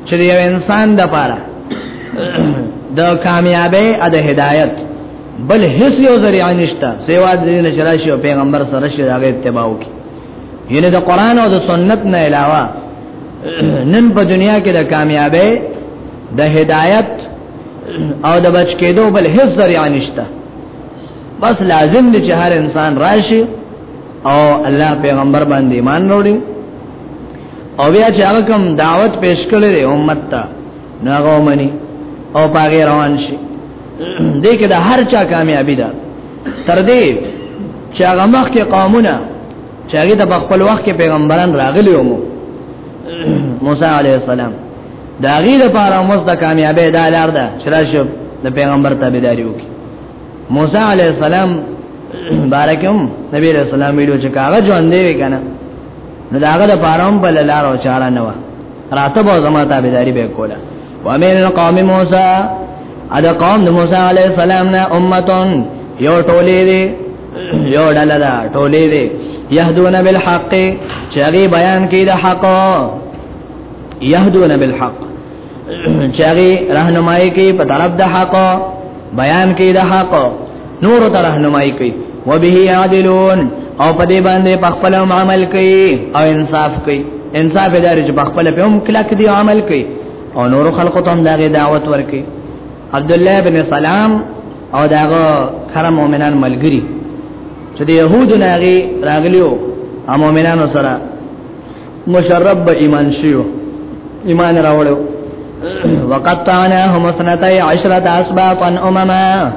چې یو انسان د لپاره د کامیابی او د هدایت بل هیڅ یو ذریعہ نشته سیوا د دین شراشی او پیغمبر سره شی هغه اتباع وکي ینه د قران او د سنت نه علاوه نن په دنیا کې د کامیابی د هدایت او د بچ کېدو بل هیڅ ذریعہ نشته بس لازم دی چې هر انسان راشي او الله پیغمبر باندې ایمان وروړي او بیا چې هغه کوم دعوت پیش کړي دی امت ته نو هغه مني او پاګې روان شي دې کې د هر چا کامیابی ده تر دې چې هغه مخ کې قومونه چې هغه د خپل وخت کې پیغمبران راغلي وو موسی عليه السلام دا غي د پاره مست د کامیابې دا لار ده چې راشب د پیغمبر تابعداري وکړي موسی علی السلام بارکم نبی علیہ السلام ویلو چې کاغه ژوند دی وکنه نو داغه د پاره هم بل لار او چاره نه و راته به زما تابعداري به کوله ومن قوم موسی ادا قوم د موسی علی السلام نه امتون یو ټولې دي یو ډله ده ټولې دي يهدون بالحق چاري بیان کې د حق يهدون بالحق چاغي راهنمایي کوي په طرف د حق بیان کوي د حق نور ته راهنمایي کوي وبه يعدلون او په دې باندې په خپل عمل کوي او انصاف کوي انصاف دار چې په خپل په هم کلک دی عمل کوي او نور خلقو ته هم دغه دعوت ورکي عبد الله بن سلام او داغه کرم مؤمنان ملګری چې د يهودو ناغي راغلیو ا مؤمنانو سره مشرب به ایمان شیو ایمان راوړو وقد تانا هم سنتای عشرت اسباطا امما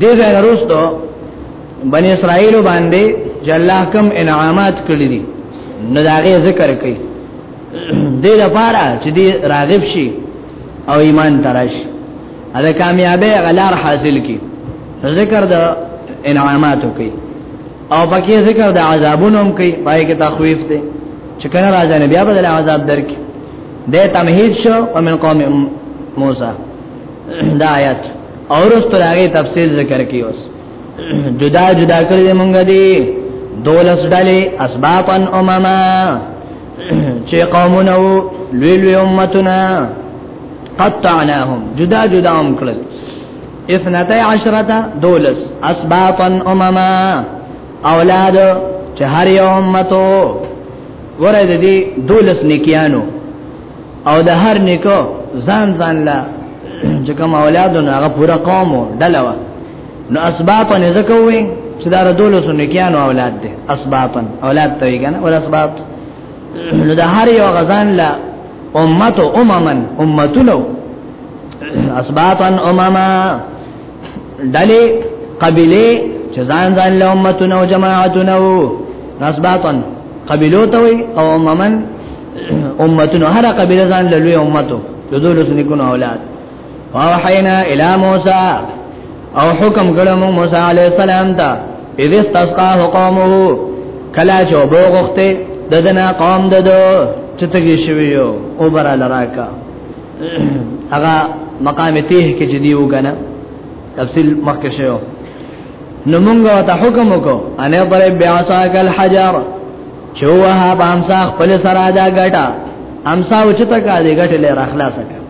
دې ځای وروسته بنی اسرائیل باندې جلا کم انعامات کړی دي نو دا غي ذکر کوي دې لپاره چې دې راغب شي او ایمان تراش دا کامیابی غلار حاصل کی ذکر د انعاماتو کوي او پکې ذکر د عذابونو هم کوي پای کې تخویف دی چې کله راځي نبی به د عذاب درک د تمهید شو او من قوم موسی دا آیات اور اس پر هغه تفصیل ذکر کیوس جدا جدا کړی مونږ دی دولس ډلې اسبابا امما چې قومونه لوی لوی امتونه قطعناهم جدا جدا هم کړل اثنتا عشرتا دولس اسباطا امما اولاد چې هر یو امتو ګوره د دې دولس نیکیانو او د هر نیکو ځان ځان لا چې کوم اولادو نه هغه پورا قوم ډلوا نو اسباب نه زکوي چې دا دولس نیکیانو اولاد دي اسباب اولاد ته یې کنه ول اسباب نو د هر یو غزان لا امته اممن امتونو اسباطا امما دلی قبیله چې ځان ځان له امتونو او جماعتونو اسباطا قبیلو ته وي او اممن امتونو هر قبیله ځان له لوی امتو د دوه سنکونو اولاد واوحینا الی موسی او حکم کړو موسی علی السلام ته اذ استسقاه قومه کلا چې وبغخته ددنا قوم ددو چې تګی شویو او برا لراکا هغه مقام تیه کې چې دیو کنه تفصیل مخکې شو نو موږ ته حکم وکړو ان ضرب بعصاك الحجر چوها بامسا خپل سره دا غټا امسا وچته کا دې غټه لې راخلاص کړ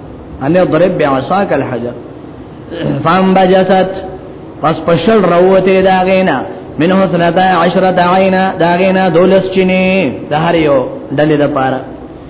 ان ضرب بعصاك الحجر فام بجست پس پشل روته دا غینا منه ثلاثه عشرة عینا دا غینا دولس چینه د هر یو دلې د پاره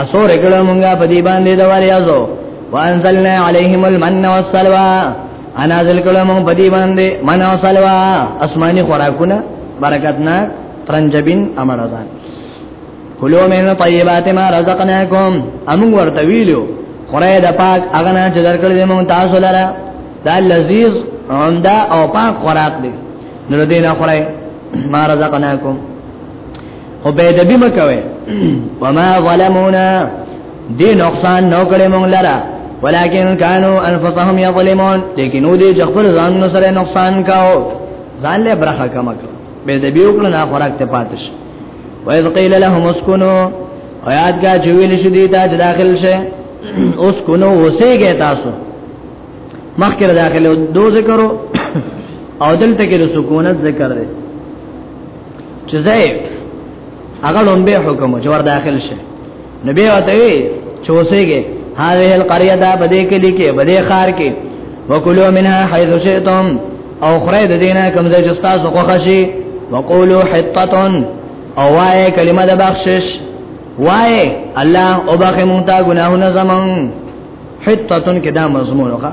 اسو رګړه مونږه په دې باندې د وریاضو وانزلنا عليهم المن والسلوى انا ذل کلو مونږ په دې باندې من او سلوى اسماني خوراکونه برکتنا ترنجبین امرزان کلو من طیبات ما رزقناکم امون ورته ویلو خورای د پاک هغه نه چې درکړې دې مونږ تاسو لره دا لذیذ عمدا او پاک خوراک دی نو دې نه خورای ما رزقناکم او به د بیمه کوي وما ظلمونا دې نقصان نو کړې مونږ لره ولكن كانوا انفسهم يظلمون لیکن دې خپل ځان نو سره نقصان کاو ځان له برخه کما کړ به دې به وکړه نه خوراک ته پاتش وإذ قيل لهم اسكنوا آیات کا جویل شدی تا داخل شه اوس کونو وسېږي تاسو مخکره داخله دو ذکرو او دلته کې سکونت ذکر دی چې زید هغه لومبه حکم چې ور داخل شي نبی وته وی چې اوسېږي هاذه القريه دا بده کې لیکي بده خار کې وکلو منها حيث شئتم او خره د دینه کوم ځای چې تاسو خوښ شي وقولو حطتن او وای کلمه د بخشش وای الله او بخې مونږ ته ګناهونه زمون حطتن کې دا مضمون وکړه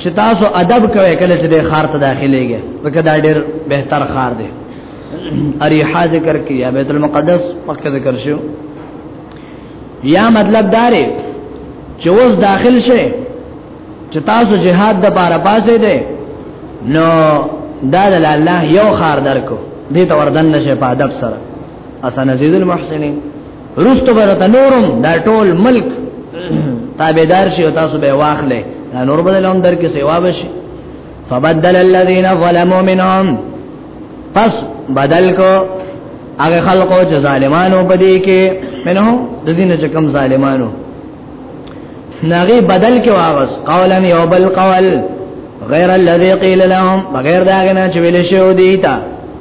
چې تاسو ادب کوئ کله چې د خار ته داخليږئ ځکه دا ډېر بهتر خار دی اریحا ذکر کیا بیت المقدس پکې ذکر شو یا مطلب داري چې اوس داخل شي چې تاسو جهاد د بار پاسې دی نو دا د الله یو خار درکو دې ته وردن نشه په ادب سره حسن عزیز المحسنین رستو برته نورم دا ټول ملک تابعدار شي او تاسو به واخلې دا نور بدل هم در کې سیوا بشي فبدل الذين ظلموا منهم پس بدل کو هغه خلکو چې ظالمانو پدې کې منه د دین چې کم ظالمانو ناغي بدل کې واغس قولا یو بل قول غیر الذي قيل لهم بغیر داغه نه چې ویل شو دی تا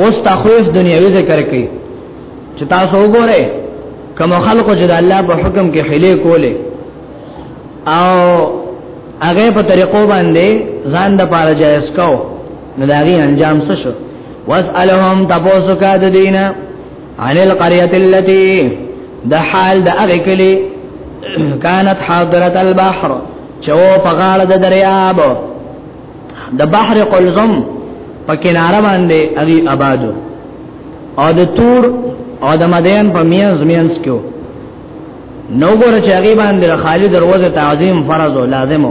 اوس تخویف دنیوي ذکر کوي چې تاسو وګورئ کوم خلکو چې د الله په حکم کې خلې کولې او هغه په طریقو باندې ځان د پاره جایز کو نو داغي انجام څه شو واسالهم تاسو کا د دینه عن القريه التي د حال د هغه کلی كانت حاضره البحر چو په غاړه د دریاب د بحر قلزم په کناره باندې هغه آبادو او د تور او د مدین په میانز میانز کې نو ګوره چې هغه باندې خالد دروازه تعظیم فرض او لازم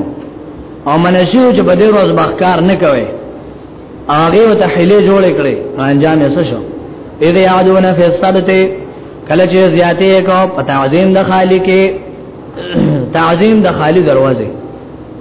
او منشیو چې په دې ورځ بخکار نه کوي هغه وته حیله جوړ کړي انجام یې څه شو اذ یعدون فی الصدت کله چې زیاتې کو په تعظیم د خالق تعظیم د خالق دروازه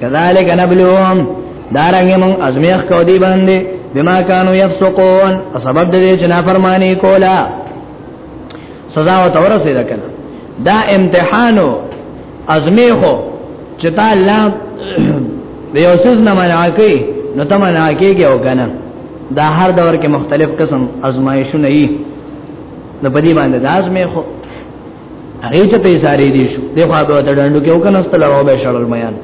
کذالک نبلوهم دارنګ مون ازمیخ کو دی باندې بما كانوا يفسقون سبب دې چې نافرمانی کولا سزا او تورسه ده کنه دا امتحانو ازمیخو چې تا الله به اوسز نه منع کوي نو ته منع کیږي او کنه دا هر دور کې مختلف قسم ازمایښونه یي نو په دې باندې دا ازمیخو هغه ته په ساري دي شو د خو به تړندو کې وکنهستل راو به شړل میان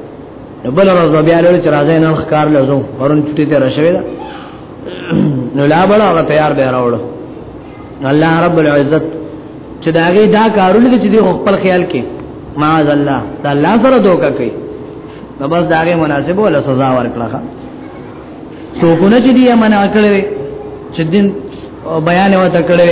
بل ورځ بیا له چر راځي نه ښکار لزو ورن چټي ته راشوي دا نو لا بل هغه تیار به راوړ الله رب العزت چې دا غي دا کارونه چې دی خپل خیال کې معاذ الله دا الله سره دوکا کوي نو بس دا غي مناسب ولا سزا ورکړه څوک نه چې دی منع کړی چې دین بیان وته کړی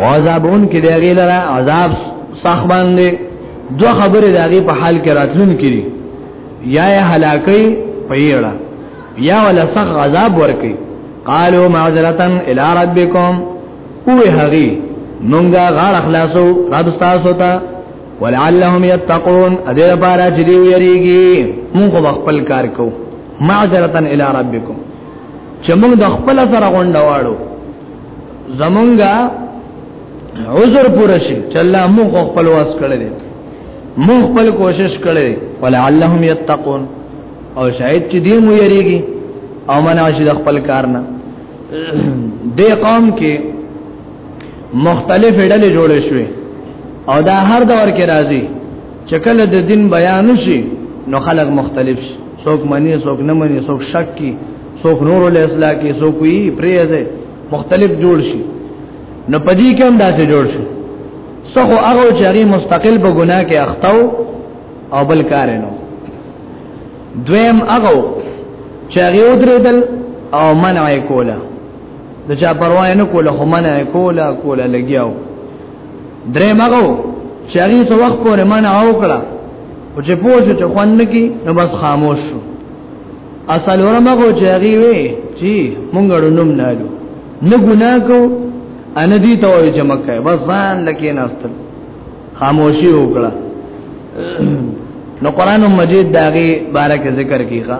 عذابون کې دی هغه لره عذاب صح باندې دوه خبره دی هغه په حال کې راتلون کړي یا یا هلاکي پیړه یا ولا صح عذاب ورکي قالو معذرتن الى ربکم او هغه مونږه غاړ خلاصو رب تاسو ته ولعلهم يتقون ادي لپاره چې دی ویریږي مونږ خپل کار کوو معذرتن الى ربکم چې مونږ د خپل سره غونډه واړو زمونږه عذر پوره شي چې الله موږ خپل واس کړی دی موږ خپل کوشش کړی ولعلهم یتقون او شاید چې دې مو یریږي او منع شي د خپل کار نه دې قوم کې مختلف ډلې جوړې شوې او دا هر دور کې راځي چې کله د دین بیان شي نو خلک مختلف شي څوک منی څوک نه منی څوک شک کی څوک نور له اصلاح کی څوک وی پریزه مختلف جوړ شي نو پدې کې هم داسې جوړ شي څخه هغه چې هغه مستقل په ګناه کې اختاو او بل کار نه دویم هغه چې هغه ودرېدل او منع یې کوله د چا پروا نه کوله خو منع یې کوله کوله لګیاو درې مغو چې هغه څو وخت پورې منع وکړه او چې پوه شو چې خوان نه کی نو بس خاموش شو اصل ورمغو چاغي وي چې مونږ ړنوم نه لو نه ګنا کو ان دي ته وي چې مکه بس ځان لکه ناستل خاموشي وکړه نو قران مجید داغي بارک ذکر کیخه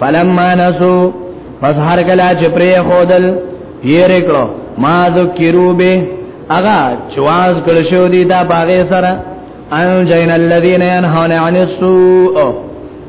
فلما نسو پس هر کلا چې پرې خودل یې رکړو ما ذکرو به اغا چواز کړ شو دي دا باغې سره ان جین الذین ينهون عن السوء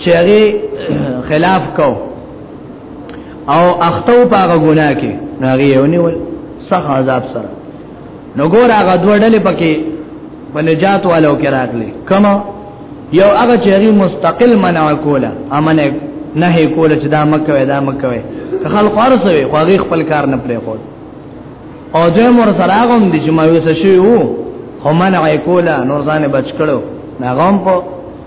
چې هغه خلاف کو او اختو پاغه ګناه کې ناغي ونی ول سخت عذاب سره نو ګور هغه دوه ډلې پکې په نجات والو کې راغلي کما یو هغه چې هغه مستقل منع کوله امنه نه کوله چې دا مکه وي دا مکه وي خلک ورسوي خو هغه خپل کار نه پرې خور او دوی مور سره هغه هم دي چې ما وسه شي وو خو منع کوله نور ځان بچ کړو ناغم په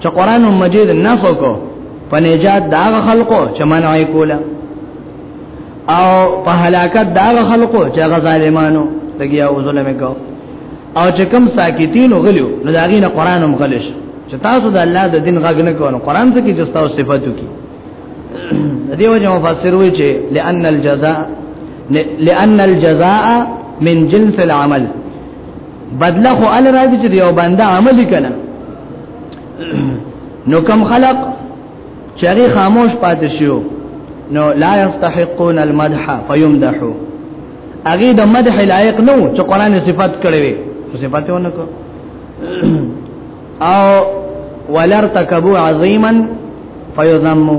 چې قران مجید نفع کو په نجات دا خلقو چې منعې کولا او په هلاکت دا خلقو چې غزالمانو لګیا او ظلم کو او چې کم ساکتین غلیو نو دا غینه قران هم غلش چې تاسو د الله د دین غږ نه کوو قران څه کې چې تاسو صفاتو کې دیو جمع مفسر وی چې لئن الجزاء لئن الجزاء من جنس العمل بدله خو ال راځي چې یو بنده عمل کړي نو کم خلق چری خاموش پاتې شو نو لا یستحقون المدح فیمدحو اغه د مدح لایق نو چې قران صفات کړي وي صفات ونکو او ولرتکبو عظیما فیذمو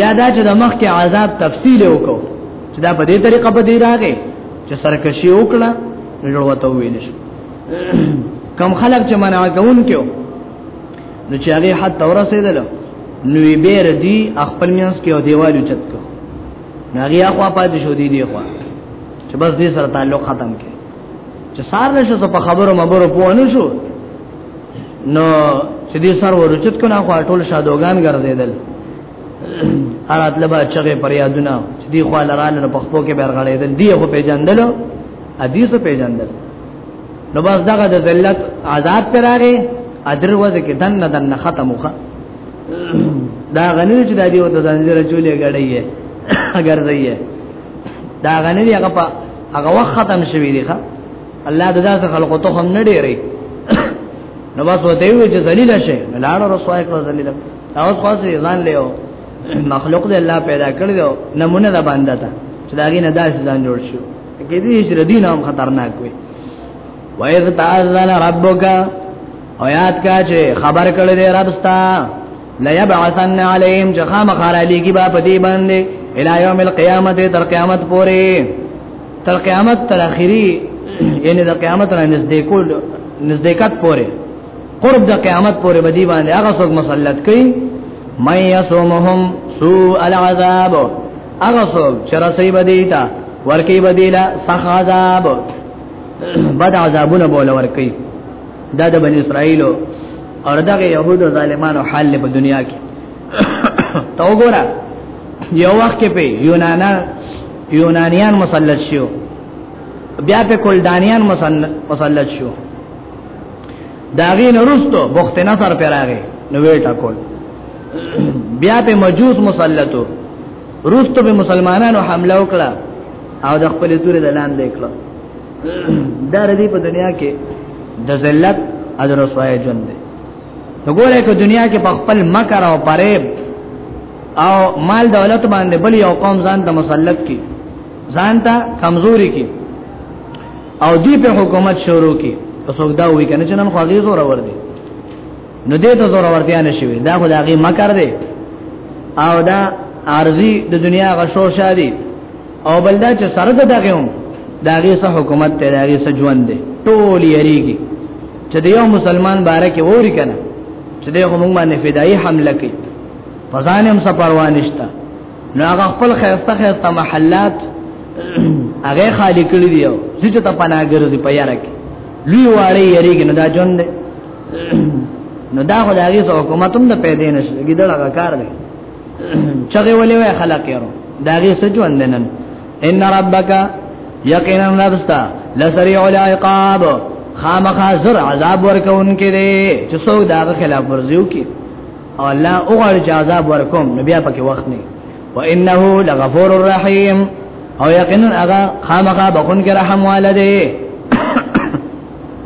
یا دا چې د مخ کې عذاب تفصیل وکړو چې دا په دې طریقه په دې راغې چې سرکشي وکړه نو ورته ویل شي کم خلک چې منع کوون کېو نو چې هغه حد توره سیدل نو به ردی خپل میاس کې او دیوالو چت کو ناغي اخوا پاتې شو دی دی خوا چې بس دې سره تعلق ختم کې چې سار نشه په خبرو مبرو پوه نه شو نو چې دې سر ورچت کنه خو ټول شادوغان ګرځیدل حالات لبا چغه پر یادونه چې دی خو لران نو پخپو کې برغړېدل دی خو پیجندل حدیث پیجندل نو بس دغه د ذلت عذاب پر راغې ادر وځ کې دن دن ختموخه دا غنی چې د دې او د زنجیر چولې غړې اگر زیه دا غنی هغه په هغه وخت ختم شوی دی ښا الله د داسې خلقو ته هم نه ډېری نو بس وته وی چې ذلیل شي لاړ رسوای کړو ذلیل او خاص ځان لیو مخلوق دې الله پیدا کړی دی نمونه د باندې تا چې دا غي نه داسې ځان جوړ شو کې دې چې دین هم خطرناک وي وایذ تعالی ربک او یاد کا چې خبر کړی دی رب ستا لا يبعثن عليهم جخام خارالي کی با پدی باندې الى يوم القيامه تر قیامت پورې تر قیامت تر اخري یعنی د قیامت را نږدې کول نزدېکت پورې قرب د قیامت پورې بدی باندې هغه څوک مسلط کړي مَن يَسُومُهُمْ سُوءَ الْعَذَابِ هغه څوک چې رسي بدی تا ورکی بدی لا سخ عذاب بد عذابونه بوله ورکی دا د بنی اسرائیلو اور دغه يهود او ظالمانو حال په دنیا کې تو ګورا یو وخت کې په یونانا یونانیان مسلط شو بیا په کلدانیان مسلط شو داغی نرستو بخت نصر پر آگه نوی ٹکول بیا په مجوس مسلطو روستو په مسلمانانو حمله وکړه او د خپل تورې د لاندې کړه دا ردی په دنیا کې د ذلت او د رسوای ژوند دی وګوره کو دنیا کې په خپل مکر او پریب او مال دولت باندې بل یو قوم ځان ته مسلط کی ځان ته کمزوري کی او دی په حکومت شروع کی پس دا وی کنه چې نن خو هغه زور ور دي نو دې ته زور ورتیا نشوي دا خو دا هغه مکر دی او دا ارزي د دنیا غشو شادي او بل دا چې سره دغه هم داغه سه حکومت ته داغه سه ژوند دی ټول یریږي چې د یو مسلمان باره کې ووري کنه چې دغه موږ باندې فدایي حمله کوي فزان هم څه پروا نشته نو هغه خپل خیرسته خیرسته محلات هغه خالی کړی دی چې ته پناګرځي په یاره کې لوی واړی یریږي نه دا ژوند دی نو دا خدای هغه حکومت هم نه پیدا نشي ګیدل هغه کار دی چغه ولې وای خلق یې ورو داغه سجوند نن ان ربک یقینا نفستا لسریع العقاب خامخا زر عذاب ورکون کې دي چې څوک داغه خلاف ورزيو کې او الله اوغړ چې عذاب ورکوم نو بیا پکې وخت نه وانه لغفور الرحیم او یقینا هغه خامخا بخون کې رحم والده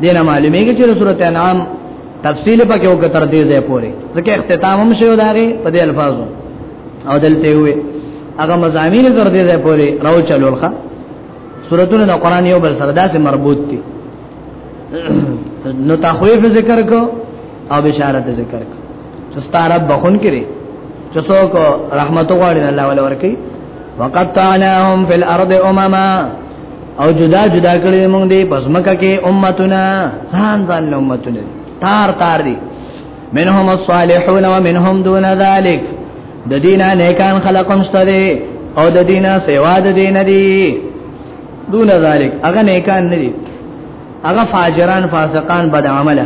دینه معلومیږي چې سورته انعام تفصیل پکې او تر دې ځای پورې ځکه اختتام هم شوی داغه په دې الفاظو او دلته وي هغه مزامین تر دې ځای پورې راو چلولخه سورتونه د قران یو بل سره داسې مربوط دي نو تخویف ذکر کو او بشارت ذکر کو چې ستاره رب بخون کړي چې څوک رحمت غواړي الله ولا ورکي وقطعناهم فی الارض امما او جدا جدا کړی موږ دی پس مکه کې امتنا ځان ځان امتونه تار تار دي منهم الصالحون ومنهم دون ذلك د دینه نیکان خلقم ستدي او د دینه سیوا د دینه دي دون ذلك هغه نیکان نه دي هغه فاجران فاسقان بد عمله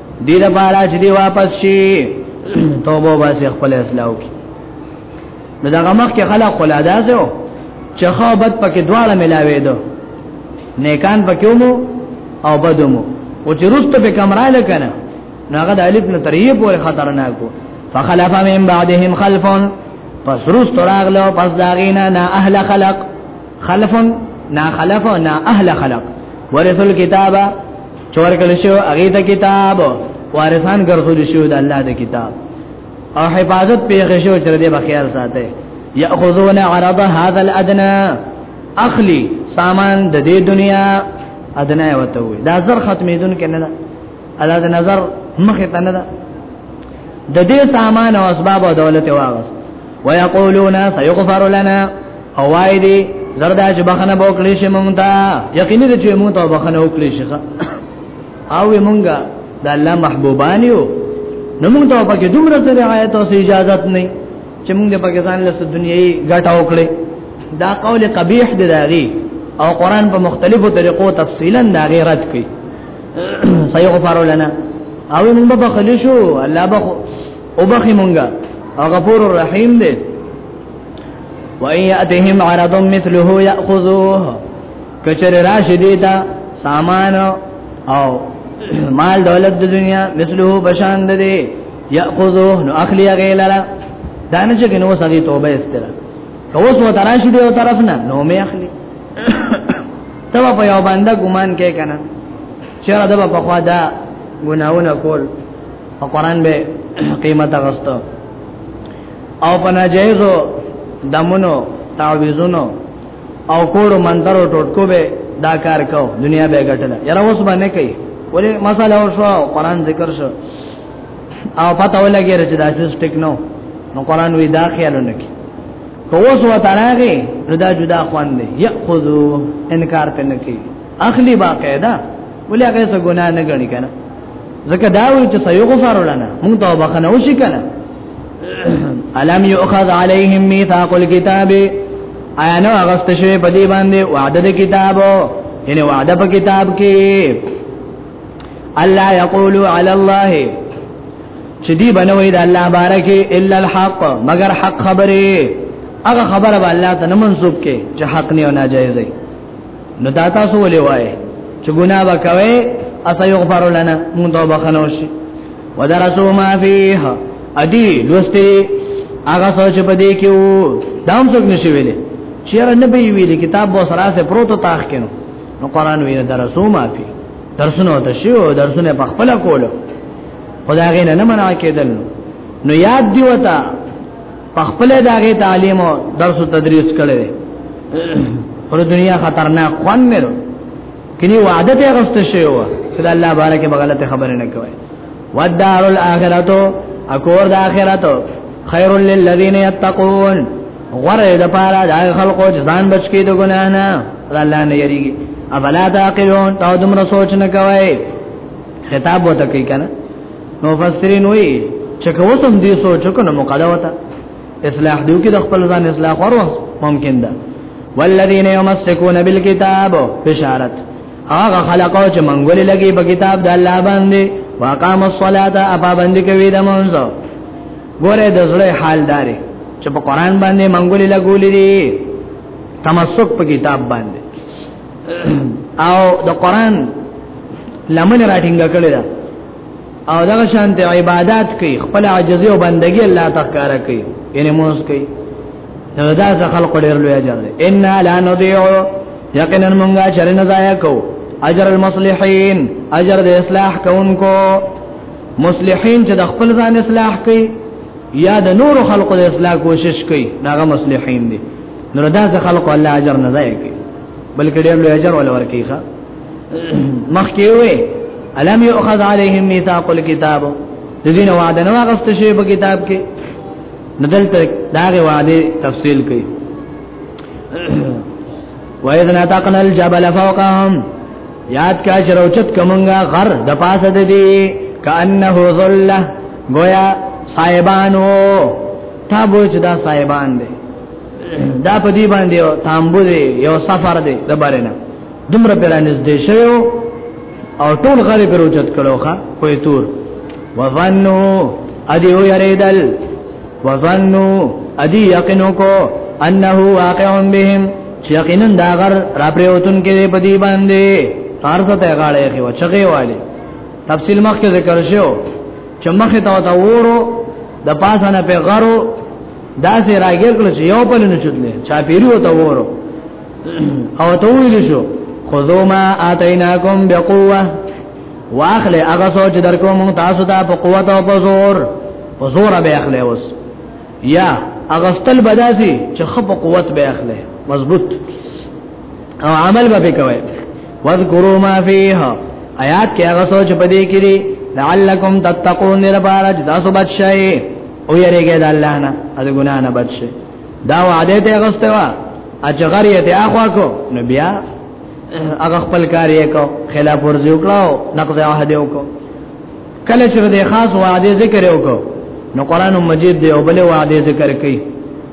دې لپاره چې دی واپس شي توبه واسي خپل اسلام کې نو دا غمخ کې خلک خلا دازو چې خوبت پکې دواړه ملاوي دو نیکان پکې ومو او بدمو او چې رست په کمره لکنه ناغه د الف نه تریه پورې خطرناک وو فخلف من بعدهم خلف پس رست راغلو پس داغینا نا اهل خلق خلف نا خلف نا اهل خلق ورثه الكتاب چور کله شو هغه ته کتاب وارثان ګرځول شو د الله د کتاب او حفاظت پیښ شو چې دې بخیال ساته یاخذون عرض هذا الادنى اخلی سامان د دې دنیا ادنه وته وي دا زر ختمېدون کنه دا الله د نظر مخه تنه دا د دې سامان او اسباب او دولت واغس ويقولون سيغفر لنا اوای دی زردا چې بخنه بوکلی شي مونږ ته یقینا چې مونږ ته بخنه وکلی شي او مونږه د الله محبوبان یو نو مونږ ته پکې دومره سره آیت او اجازه نه چې مونږ د پاکستان له دنیاي ګټه وکړي دا قول قبیح دی داغي او قران په مختلفو طریقو تفصیلا دا غیرت کوي صحیح غفار لنا او مونږ به خلیشو الله به او بخي مونږه او غفور الرحیم دی وَإِنْ يَأْتِهِمْ عَرَضٌ مِثْلُهُ يَأْخُذُوهُ کچر راشي دیتا سامان او مال دولت د دنیا مثله بشان ده دی یاخذوه نو اخلی غیلرا دانه چې نو سړي توبه استره کوس و تراشی دی او طرف نه نو می اخلی تبا په یو باندې ګمان کې کنه چیرې دا په خوا دا ګناونه کول په قران به قیمت غستو او په ناجیزو دمونو تعویذونو او کوړو منترو ټوټکو به دا کار کو دنیا به ګټله یره اوس باندې کوي ولې مساله شو قران ذکر شو او پته ولګی چې دا سیس ټیک نو نو قران وی دا خیالونه کی کوس و تراغه نو دا جدا خوان دی یاخذو انکار کنه کی اخلی باقاعده ولې هغه څه ګناه نه غني کنه ځکه دا وی چې سيغفر لنا موږ ته بخنه وشي کنه الم يؤخذ عليهم ميثاق الكتاب آیا نو اغست شوی په دې باندې وعده د کتابو یعنی وعده په کتاب کې الله یقول علی الله چې دی بنوي د الله بارکه الا الحق مگر حق خبره هغه خبره به الله ته نه منسوب کې چې حق نه او ناجایز دی نو دا تاسو ولې وایې چې ګناه وکوي اسا یغفر لنا مونږ ته بخنو شي ودرسو ما فيه ادي لوستي هغه سوچ په دې کې وو دا هم څوک نشي ویلې چیرې نه به ویلې کتاب بو سره سه پروت تاخ کینو نو قران ویل درسو ما فيه درسونه ته شی او درسونه په خپل کولو خدای غینه نه منع کېدل نو یاد دی وتا په خپل داغه تعلیم او درس او تدریس کړي پر دنیا خطرناک خوان مېرو کینی وعده ته غست شوی و چې الله بارک به غلطه خبره نه کوي ودار الاخرته اکور د اخرته خیر للذین یتقون غره د پاره د خلقو ځان بچ کی د ګنا نه الله نه یریږي افلا تعقلون تاسو دومره سوچ نه کوئ خطاب وته کوي کنه مفسرین وی چې کوسم دې سوچ کو نه مقاله وتا اصلاح دیو کې د خپل ځان اصلاح ور ممکن ده والذین یمسکون بالکتاب بشارت هغه خلقو چې منګول لګي په کتاب د الله باندې واقام الصلاه ابا باندې کوي د مونږ ګوره د زړه حال داري چې په قران باندې منګول لګولې دي تمسک په کتاب باندې او د قران لمن راټینګ کړی دا او دا شانت عبادت کوي خپل عاجزي او بندګي الله تکاره کوي یعنی موس کوي نو دا ځکه خلق ډیر لوی اجر دی ان لا نضيع یقینا مونږه چر نه ضایع کو اجر المصلحین اجر د اصلاح کوونکو مصلحین چې د خپل ځان اصلاح کوي یا د نور خلقو د اصلاح کوشش کوي ناغه مصلحین دي نو دا ځکه خلکو الله اجر نه ځای کوي بلکې ډېر لوی اجر ول ورکړي ښا مخکې وې الم یؤخذ علیهم میثاق الكتاب د دین وعده نو غست شی په کتاب کې ندل تک داغه وعده تفصیل کوي وَإِذْ نَتَقْنَا الْجَبَلَ فَوْقَهُمْ یاد کا چروچت کومنګا غر د پاسه د دې کأنه ظلّه گویا صاحبانو تا به چې دا صاحبان دي دا په دې باندې تامبو دي یو سفر دي د بارنه دومره پیرانز دي شو او ټول غلې پر اوچت کړو ښا کوی تور وظنو ادي هو یریدل وظنو ادي یقینو کو انه واقع بهم یقینا دا غر را پریوتون کې په دې باندې فارسه ته غاړې کې وچغه والی تفصیل مخکې ذکر شو چې مخه تا ته وورو د پاسه نه په غرو داسې راګر کړ چې یو په لنه چتلې چا پیری وته وورو او ته ویل شو خذو ما اتیناکم بقوه واخله هغه سوچ درکو مون تاسو ته په قوت او په زور په زور به اخله اوس یا هغه ستل بداسي چې خپ قوت به اخله مضبوط او عمل به کوي واذکروا ما فيه آیات کې هغه سوچ پدې کړي لعلکم تتقون لپاره چې تاسو بچئ او یریږئ د الله نه د ګنا نه بچئ دا وعده ته غوسته وا اجغر یې ته اخوا کو نو بیا هغه خپل کار یې کو خلاف ورزي وکړو نقض عهد یې وکړو کله چې د خاص وعده ذکر وکړو نو قران مجید دی او بل وعده ذکر کړي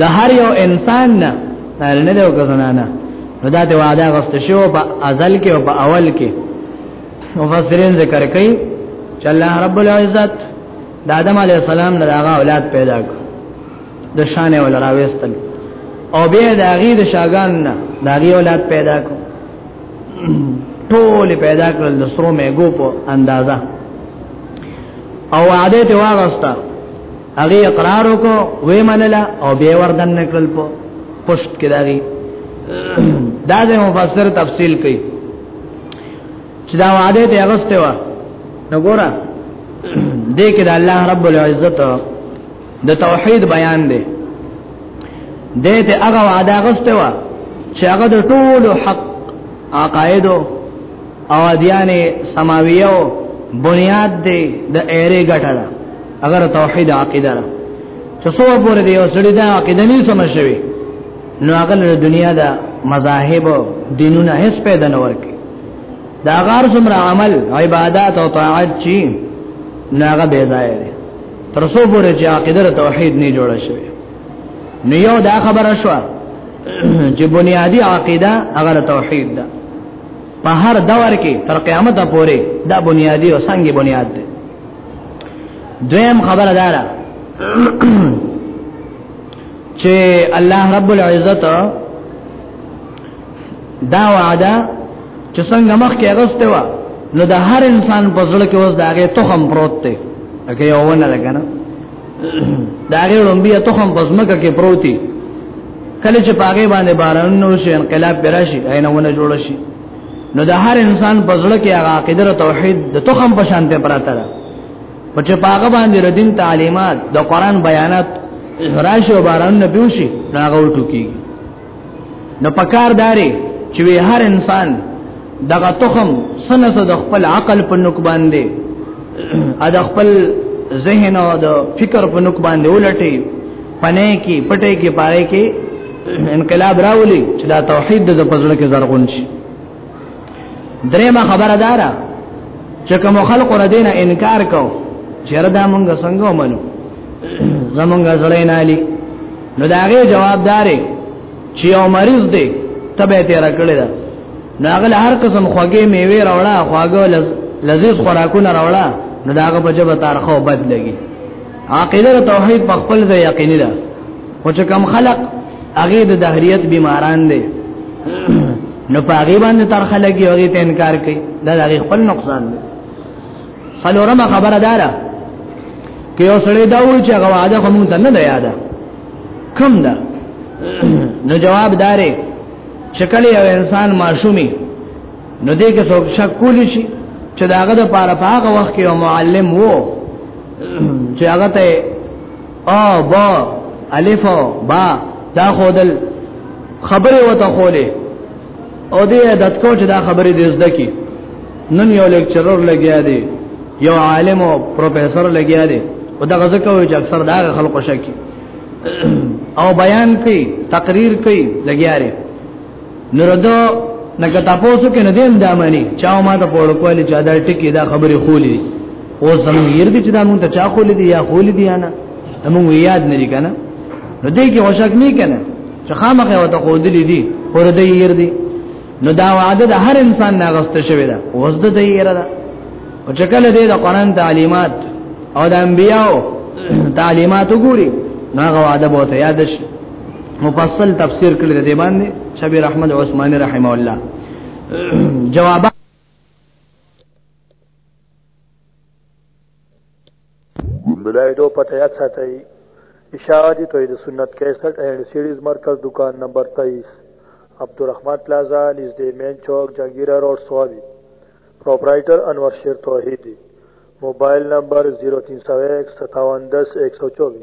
د هر یو انسان نه نه دی وکړنه نه نو دا ته وعده غست شو په ازل کې او په اول کې مفسرین ذکر کوي چې الله رب العزت د آدم علی السلام نه هغه اولاد پیدا کړ د شان ول راوستل او بیا د هغه د شاګان نه د هغه اولاد پیدا کړ ټول پیدا کړل د سرو میګو په اندازا او عادت واغستا هغه اقرار وکړو وې منله او به وردن نکړل په پوسټ کې داږي دا د مفسر تفصیل کوي چې دا وعده ته اغسته و نو ګوره دې کې د الله رب العزت د توحید بیان دی دې ته هغه وعده اغسته و چې هغه د ټولو حق عقایدو او ادیان سماویو بنیاد دی د ایره ګټه ده اگر توحید عقیده ده چې څو پورې دی وسړی دا عقیده نه سم شوی نو هغه د دنیا د مذاهب او دینونو هیڅ پیدا نه ورکی دا غار څومره عمل عبادت او طاعت چی نه هغه بے ځای دی تر څو پورې چې عقیده توحید نه جوړه شوی نو یو دا خبره شو چې بنیادی عقیده هغه توحید ده په هر دور کې تر قیامت پورې دا بنیادی او څنګه بنیاد دی دویم خبره دارا چې الله رب العزت دا وعده چې څنګه مخ کې اغسته و نو د هر انسان په زړه کې اوس داګه تخم پروت دی هغه یو ونه لګنه دا غیر لومبي تخم بزمکه کې پروتي کله چې پاګې باندې باران نو شي انقلاب براشي عینونه جوړ شي نو د هر انسان په زړه کې هغه عقیده توحید د تخم په شان ته پراته ده په چې پاګه باندې ردین تعلیمات د قران بیانات راشي او باران نه پیوشي ناغه وټو کیږي نو پکار داري چې هر انسان دغه تخم سنه د خپل عقل په نوک باندې ا د خپل ذهن او د فکر په نوک باندې ولټي پنه کې پټه کې پاره کې انقلاب راولي چې دا توحید د پزړه کې زرغون شي درېما خبره دارا چې کوم خلق را دینه انکار کو چیرې دا مونږ څنګه ومنو زمونږ زړه نه علي نو دا غي جوابدارې چې یو مریض دی تبه تیر کړی دا ناغله هر قسم خوږې میوه راوړه خواږه لذیذ خوراکونه راوړه نو داغه په جبه تارخه بد لګي عقیده توحید په خپل ځای یقیني ده خو چې کم خلق هغه د دهریت بیماران دي نو په هغه باندې تر خلک یو غي ته انکار کوي دا د خپل نقصان دی څلورمه خبره دارا کې یو سړی دا و چې هغه واده کوم ته نه یاده کم ده نو جواب دارې شکل یو انسان معصومي نو دې کې څوک شک کولی شي چې داغه د پاره پاغه وخت کې یو معلم وو چې هغه ته او با الف او با دا خودل خبره وته خوله او دې عادت کو چې دا خبره دې زده کی نن یو لیکچرر لګیا دی یو عالم او پروفیسور لګیا دی او دا غزه کوي چې اکثر دا خلکو شکی او بیان کوي تقریر کوي لګیا دی نردو نګه تاسو کې نه دیم دا معنی چا ما ته پوره کولی چې دا ټکی دا خبره خولې او زموږ یې دې چې دا مونږ ته چا خولې دي یا خولې دي نه موږ یاد نه لري نو دې کې وشک نه کنه چې خامخه وته خودلې دي پر دې یې دې نو دا وعده د هر انسان نه غوسته شوی دا اوس د دې یې را او چې کله دې د قران تعلیمات او د انبیانو تعلیمات وګوري نو هغه وعده به ته یاد شي مفصل تفسیر کړی دی باندې شبیر احمد عثماني رحم الله جواب ملایدو پته یاد ساتئ اشاعه دي توحید سنت 61 اینڈ سیریز مرکز دکان نمبر 23 عبدالرحمن پلازا نږدې مین چوک جهانگیر روډ سوابي پرپرایټر انور شیر توحیدی موبایل نمبر 03015710124